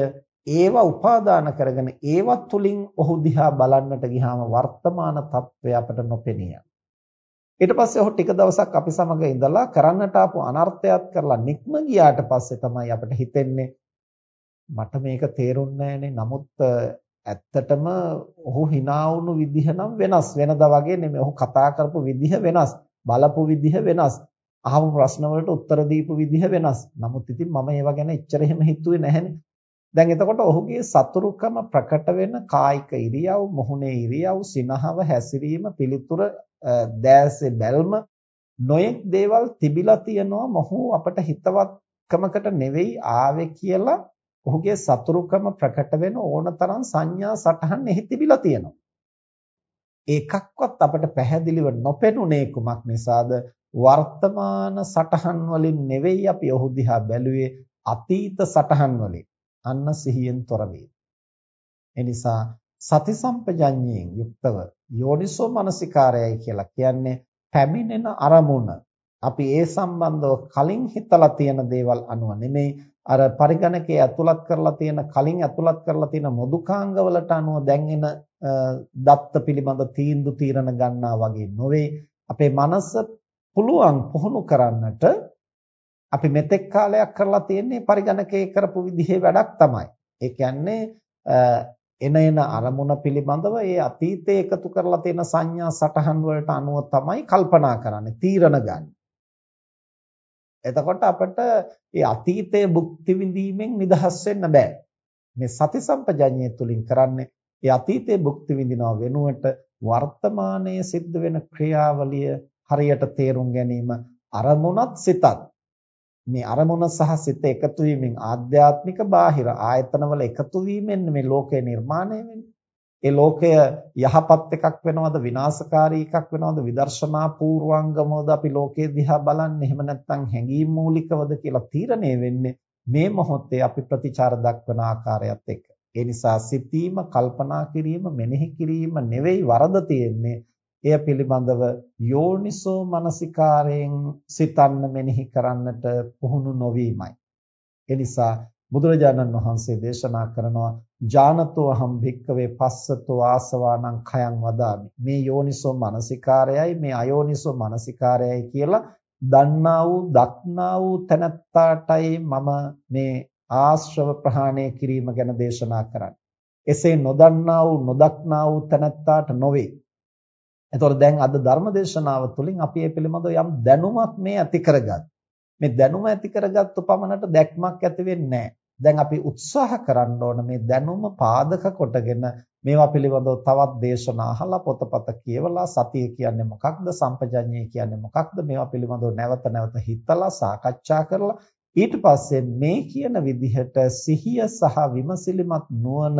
ඒවා උපාදාන කරගෙන ඒවත් තුලින් ඔහු දිහා බලන්නට ගියාම වර්තමාන తත්වය අපට නොපෙනිය. ඊට පස්සේ ඔහු ටික දවසක් අපි සමග ඉඳලා කරන්නට ආපු අනර්ථයත් කරලා නික්ම ගියාට පස්සේ තමයි අපිට හිතෙන්නේ මට මේක තේරුන්නේ නමුත් ඇත්තටම ඔහු hina වුණු විදිහ නම් වෙනස් වෙනදා වගේ නෙමෙයි. ඔහු කතා කරපු විදිහ වෙනස්. බලපු විදිහ වෙනස්. අහපු ප්‍රශ්න වලට උත්තර දීපු විදිහ වෙනස්. නමුත් ඉතින් මම ඒව ගැන එච්චර එහෙම හිතුවේ නැහැනේ. දැන් එතකොට ඔහුගේ සතුරුකම ප්‍රකට වෙන කායික ඉරියව්, මොහුනේ ඉරියව්, සිනහව, හැසිරීම, පිළිතුර, දෑසේ බැල්ම නොයෙක් දේවල් තිබිලා තියෙනවා මොහු අපට හිතවත්කමකට නෙවෙයි ආවේ කියලා ඔහුගේ සතුරුකම ප්‍රකට වෙන ඕනතරම් සංඥා සටහන් එහි තිබිලා තියෙනවා. ඒකක්වත් අපට පැහැදිලිව නොපෙනුනේ කුමක් නිසාද? වර්තමාන සටහන් වලින් නෙවෙයි අපි ඔහු දිහා බැලුවේ අතීත සටහන් වලින්. අන්න සිහියෙන් තොර වේ. එනිසා සති සම්පජඤ්ඤයෙන් යුක්තව යෝනිසෝ මනසිකාරයයි කියලා කියන්නේ පැමිණෙන අරමුණ අපි ඒ සම්බන්ධව කලින් හිතලා තියෙන දේවල් අනුව නෙමෙයි අර පරිගණකයේ ඇතුළත් කරලා තියෙන කලින් ඇතුළත් කරලා තියෙන මොදුකාංගවලට අනුව දැන් එන දත්ත පිළිබඳ තීන්දුව తీරන ගන්නා වගේ නොවේ අපේ මනස පුළුවන් පුහුණු කරන්නට අපි මෙතෙක් කාලයක් කරලා තියෙන්නේ පරිගණකයේ කරපු විදිහේ වැඩක් තමයි. ඒ කියන්නේ එන එන අරමුණ පිළිබඳව ඒ අතීතයේ එකතු කරලා තියෙන සංඥා සටහන් වලට අනුව තමයි කල්පනා කරන්නේ, තීරණ ගන්න. එතකොට අපිට ඒ අතීතයේ භුක්ති විඳීමෙන් නිදහස් වෙන්න බෑ. මේ සති සම්පජඤ්ඤය තුලින් කරන්නේ ඒ අතීතයේ භුක්ති විඳිනව වෙනුවට වර්තමානයේ සිද්ධ වෙන ක්‍රියාවලිය හරියට තේරුම් ගැනීම අරමුණත් සිතත් මේ අරමුණ සහ සිත එකතු වීමෙන් ආධ්‍යාත්මික බාහිර ආයතනවල එකතු වීමෙන් මේ ලෝකය නිර්මාණය වෙන්නේ. ඒ ලෝකය යහපත් එකක් වෙනවද විනාශකාරී එකක් වෙනවද විදර්ශනා පූර්වංගමවද අපි ලෝකයේ දිහා බලන්නේ එහෙම නැත්නම් හැඟීම් මූලිකවද කියලා තීරණය වෙන්නේ මේ මොහොතේ අපි ප්‍රතිචාර දක්වන ආකාරයත් එක්ක. ඒ නිසා සිතීම, කල්පනා කිරීම, මෙනෙහි කිරීම නෙවෙයි වරද තියෙන්නේ එය පිළිබඳව යෝනිසෝ මනසිකාරයෙන් සිතන්න මෙනෙහි කරන්නට පුහුණු නොවීමයි. එනිසා බුදුරජාණන් වහන්සේ දේශනා කරනවා ජානතෝ අහම් භික්කවේ පස්සතෝ ආසවානං khයං වදාමි. මේ යෝනිසෝ මනසිකාරයයි මේ අයෝනිසෝ මනසිකාරයයි කියලා දන්නා වූ දක්නා වූ තනත්තාටයි මම මේ ආශ්‍රව ප්‍රහාණය කිරීම ගැන දේශනා කරන්නේ. එසේ නොදන්නා වූ නොදක්නා වූ තනත්තාට නොවේ. එතකොට දැන් අද ධර්මදේශනාව තුළින් අපි මේ පිළිබඳව යම් දැනුමක් මේ ඇති කරගත්. මේ දැනුම ඇති කරගත්තු පමණට දැක්මක් ඇති වෙන්නේ දැන් අපි උත්සාහ කරන්න ඕන මේ දැනුම පාදක කොටගෙන මේවා පිළිබඳව තවත් දේශනා අහලා පොතපත කියවලා සතිය කියන්නේ මොකක්ද සම්පජඤ්ඤය කියන්නේ මොකක්ද මේවා පිළිබඳව නැවත නැවත හිතලා සාකච්ඡා කරලා ඊට පස්සේ මේ කියන විදිහට සිහිය සහ විමසිලිමත් නුවණ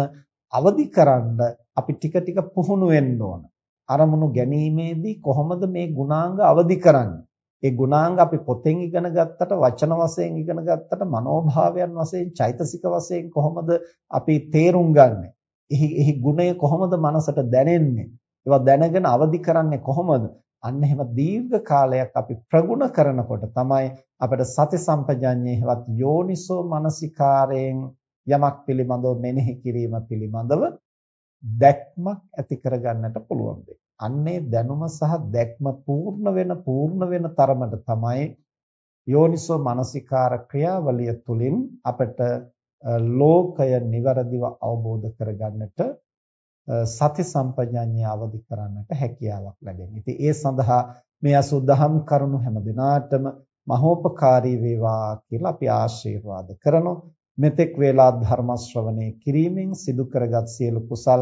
අවදිකරන්න අපි ටික ටික පුහුණු වෙන්න ඕන. අරමුණු ගැනීමේදී කොහොමද මේ ගුණාංග අවදි කරන්නේ? ඒ ගුණාංග අපි පොතෙන් ඉගෙන ගත්තට වචන වශයෙන් ඉගෙන ගත්තට මනෝභාවයන් වශයෙන් චෛතසික වශයෙන් කොහොමද අපි තේරුම් ගන්නෙ? එහි එහි ගුණය කොහොමද මනසට දැනෙන්නේ? ඒවා දැනගෙන අවදි කරන්නේ කොහොමද? අන්න එහෙම දීර්ඝ කාලයක් අපි ප්‍රගුණ කරනකොට තමයි අපිට සති සම්පජඤ්ඤේවත් යෝනිසෝ මනසිකාරයෙන් යමක් පිළිබඳව මෙනෙහි කිරීම පිළිබඳව දැක්මක් ඇති කරගන්නට පුළුවන් වෙන්නේ. අන්නේ දැනුම සහ දැක්ම පූර්ණ වෙන පූර්ණ වෙන තරමට තමයි යෝනිසෝ මනසිකාර ක්‍රියාවලිය තුළින් අපට ලෝකය નિවරදිව අවබෝධ කරගන්නට සති සම්පජඤ්ඤය අවදි කරන්නට හැකියාවක් ලැබෙනවා. ඉතින් ඒ සඳහා මේ අසුද්ධහම් කරුණු හැම දිනාටම මහෝපකාරී වේවා කියලා අපි ආශිර්වාද කරනවා. මෙතෙක් වේලා ධර්ම ශ්‍රවණය කිරීමෙන් සිදු කරගත් සියලු කුසල්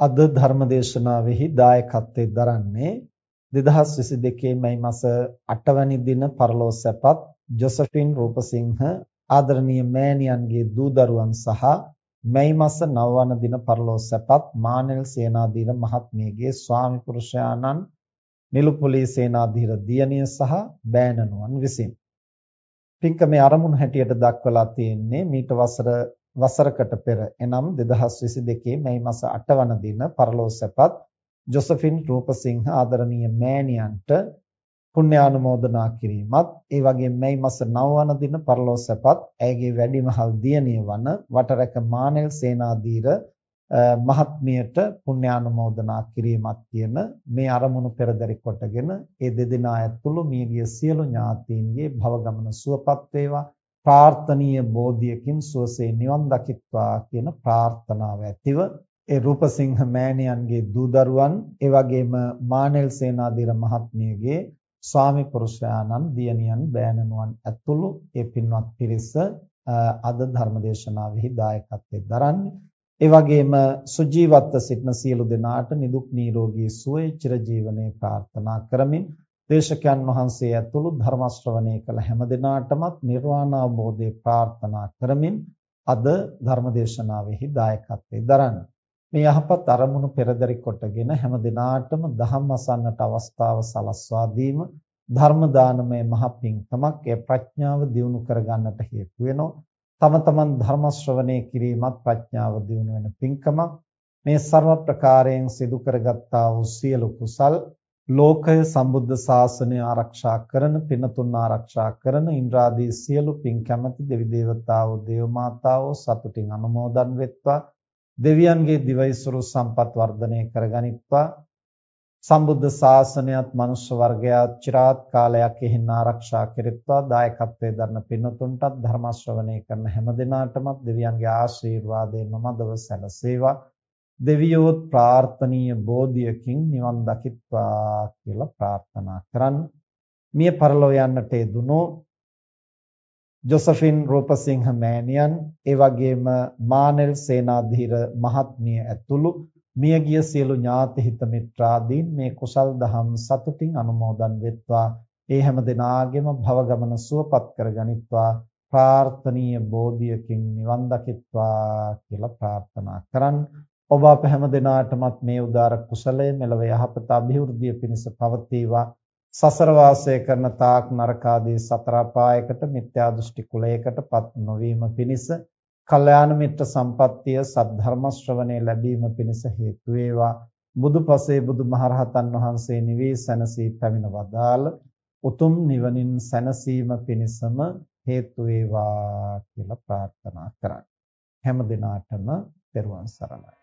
අද ධර්මදේශනාවෙහි දායකත්වයෙන් දරන්නේ 2022 මැයි මාස 8 වැනි දින පරලෝ සැපත් ජොසෆින් රූපසිංහ ආදරණීය මෑණියන්ගේ දූ දරුවන් සහ මැයි මාස 9 වන දින පරලෝ සැපත් මානෙල් සේනාධීර මහත්මියගේ ස්වාමි පුරුෂයාණන් නිලුපොලි සේනාධීර දියණිය සහ බෑණනුවන් විසින්. පින්කමේ ආරමුණු හැටියට දක්වලා තියෙන්නේ මීට වසර වසරකට පෙර එනම් 2022 මැයි මාස 8 වන දින පරලෝසපත් ජොසෆින් රූපසිංහ ආදරණීය මෑණියන්ට පුණ්‍යානුමෝදනා කිරීමත් ඒ වගේම මැයි මාස 9 වන දින පරලෝසපත් ඇයගේ වැඩිමහල් දියණිය වන වටරැක මානෙල් සේනාධීර මහත්මියට පුණ්‍යානුමෝදනා කිරීමත් කියන මේ අරමුණු පෙරදරි කොටගෙන ඒ දෙදෙනා ඇතුළු මියගිය සියලු ඥාතීන්ගේ භව ගමන සුවපත් වේවා. ප්‍රාර්ථනීය බෝධියකින් සුවසේ නිවන් දකිත්වා කියන ප්‍රාර්ථනාව ඇතිව ඒ රූපසිංහ මෑණියන්ගේ දූ දරුවන් ඒ වගේම මානෙල් සේනාධීර මහත්මියගේ ස්වාමි පුරුෂයාණන් දියණියන් බෑණනුවන් ඇතුළු ඒ පින්වත් පිරිස අද ධර්මදේශනාවෙහි දායකත්වයෙන් දරන්නේ. ඒ වගේම සුජීවත්ව සිටින සියලු දෙනාට නිදුක් නිරෝගී සුවය චිරජීවනයේ ප්‍රාර්ථනා කරමින් දේශකයන් වහන්සේ ඇතුළු ධර්ම ශ්‍රවණය කළ හැම දිනාටමත් නිර්වාණ අවබෝධය ප්‍රාර්ථනා කරමින් අද ධර්ම දේශනාවෙහි දායකත්වයෙන් දරන්න. මේ යහපත් අරමුණු පෙරදරි කොටගෙන හැම දිනාටම ධම්ම අසන්නට අවස්ථාව සලස්වා දීම ධර්ම දානමය මහ පිංකමක් ඒ ප්‍රඥාව දියුණු කරගන්නට හේතු වෙනවා. තම තමන් ධර්ම ශ්‍රවණය කිරීමත් ප්‍රඥාව දියුණු වෙන පිංකමක්. මේ ਸਰව ප්‍රකාරයෙන් සිදු කරගත්තා වූ සියලු කුසල් ලෝකය සම්බුද්ධ ශාසනය ආරක්ෂා කරන පිනතුන් ආරක්ෂා කරන ඉන්ද්‍රාදී සියලු පින් කැමැති දෙවි දේවතාවෝ දේව මාතාවෝ සතුටින් අනුමෝදන් වෙත්වා. දෙවියන්ගේ දිවයිසුරු සම්පත් වර්ධනය කරගනිත්වා. සම්බුද්ධ ශාසනයත් මනුෂ්‍ය වර්ගයාත් চিරාත් කාලයක් එහින් ආරක්ෂා කෙරෙත්වා. දායකත්වයේ දරන පින්තුන්ටත් ධර්ම ශ්‍රවණය කරන හැම දිනාටම දෙවියන්ගේ ආශිර්වාදයෙන් නොමදව සැලසේවා දෙවියෝත් ප්‍රාර්ථනීය බෝධියකින් නිවන් දකිත්වා කියලා ප්‍රාර්ථනා කරන්න. මිය පරලෝ යන්නට යෙදුණු ජොසෆින් රූපසිංහ මෑණියන් ඒ වගේම මානෙල් සේනාධීර මහත්මිය ඇතුළු මියගිය සියලු ඥාති හිත මිත්‍රාදීන් මේ කුසල් දහම් සතුටින් අනුමෝදන් වෙත්වා. ඒ හැම දිනාගෙම භව ගමන සුවපත් කරගනිත්වා ප්‍රාර්ථනීය බෝධියකින් නිවන් දකිත්වා කියලා ප්‍රාර්ථනා කරන් ඔබ අප හැම දිනාටමත් මේ උදාර කුසලය මෙලව යහපත અભිවෘද්ධිය පිණිස පවතිවා. සසර වාසය කරන තාක් නරකාදී සතර අපායකට මිත්‍යා දෘෂ්ටි කුලයකටපත් නොවීම පිණිස කල්යාණ මිත්‍ර සම්පත්තිය සද්ධර්ම ශ්‍රවණේ ලැබීම පිණිස හේතු වේවා. බුදුපසේ බුදුමහරහතන් වහන්සේ නිවී සැනසී පැමිණ වදාළ උතුම් නිවනින් සැනසීම පිණිසම හේතු වේවා කියලා ප්‍රාර්ථනා කරා. හැම දිනාටම පෙරවන් සරණයි.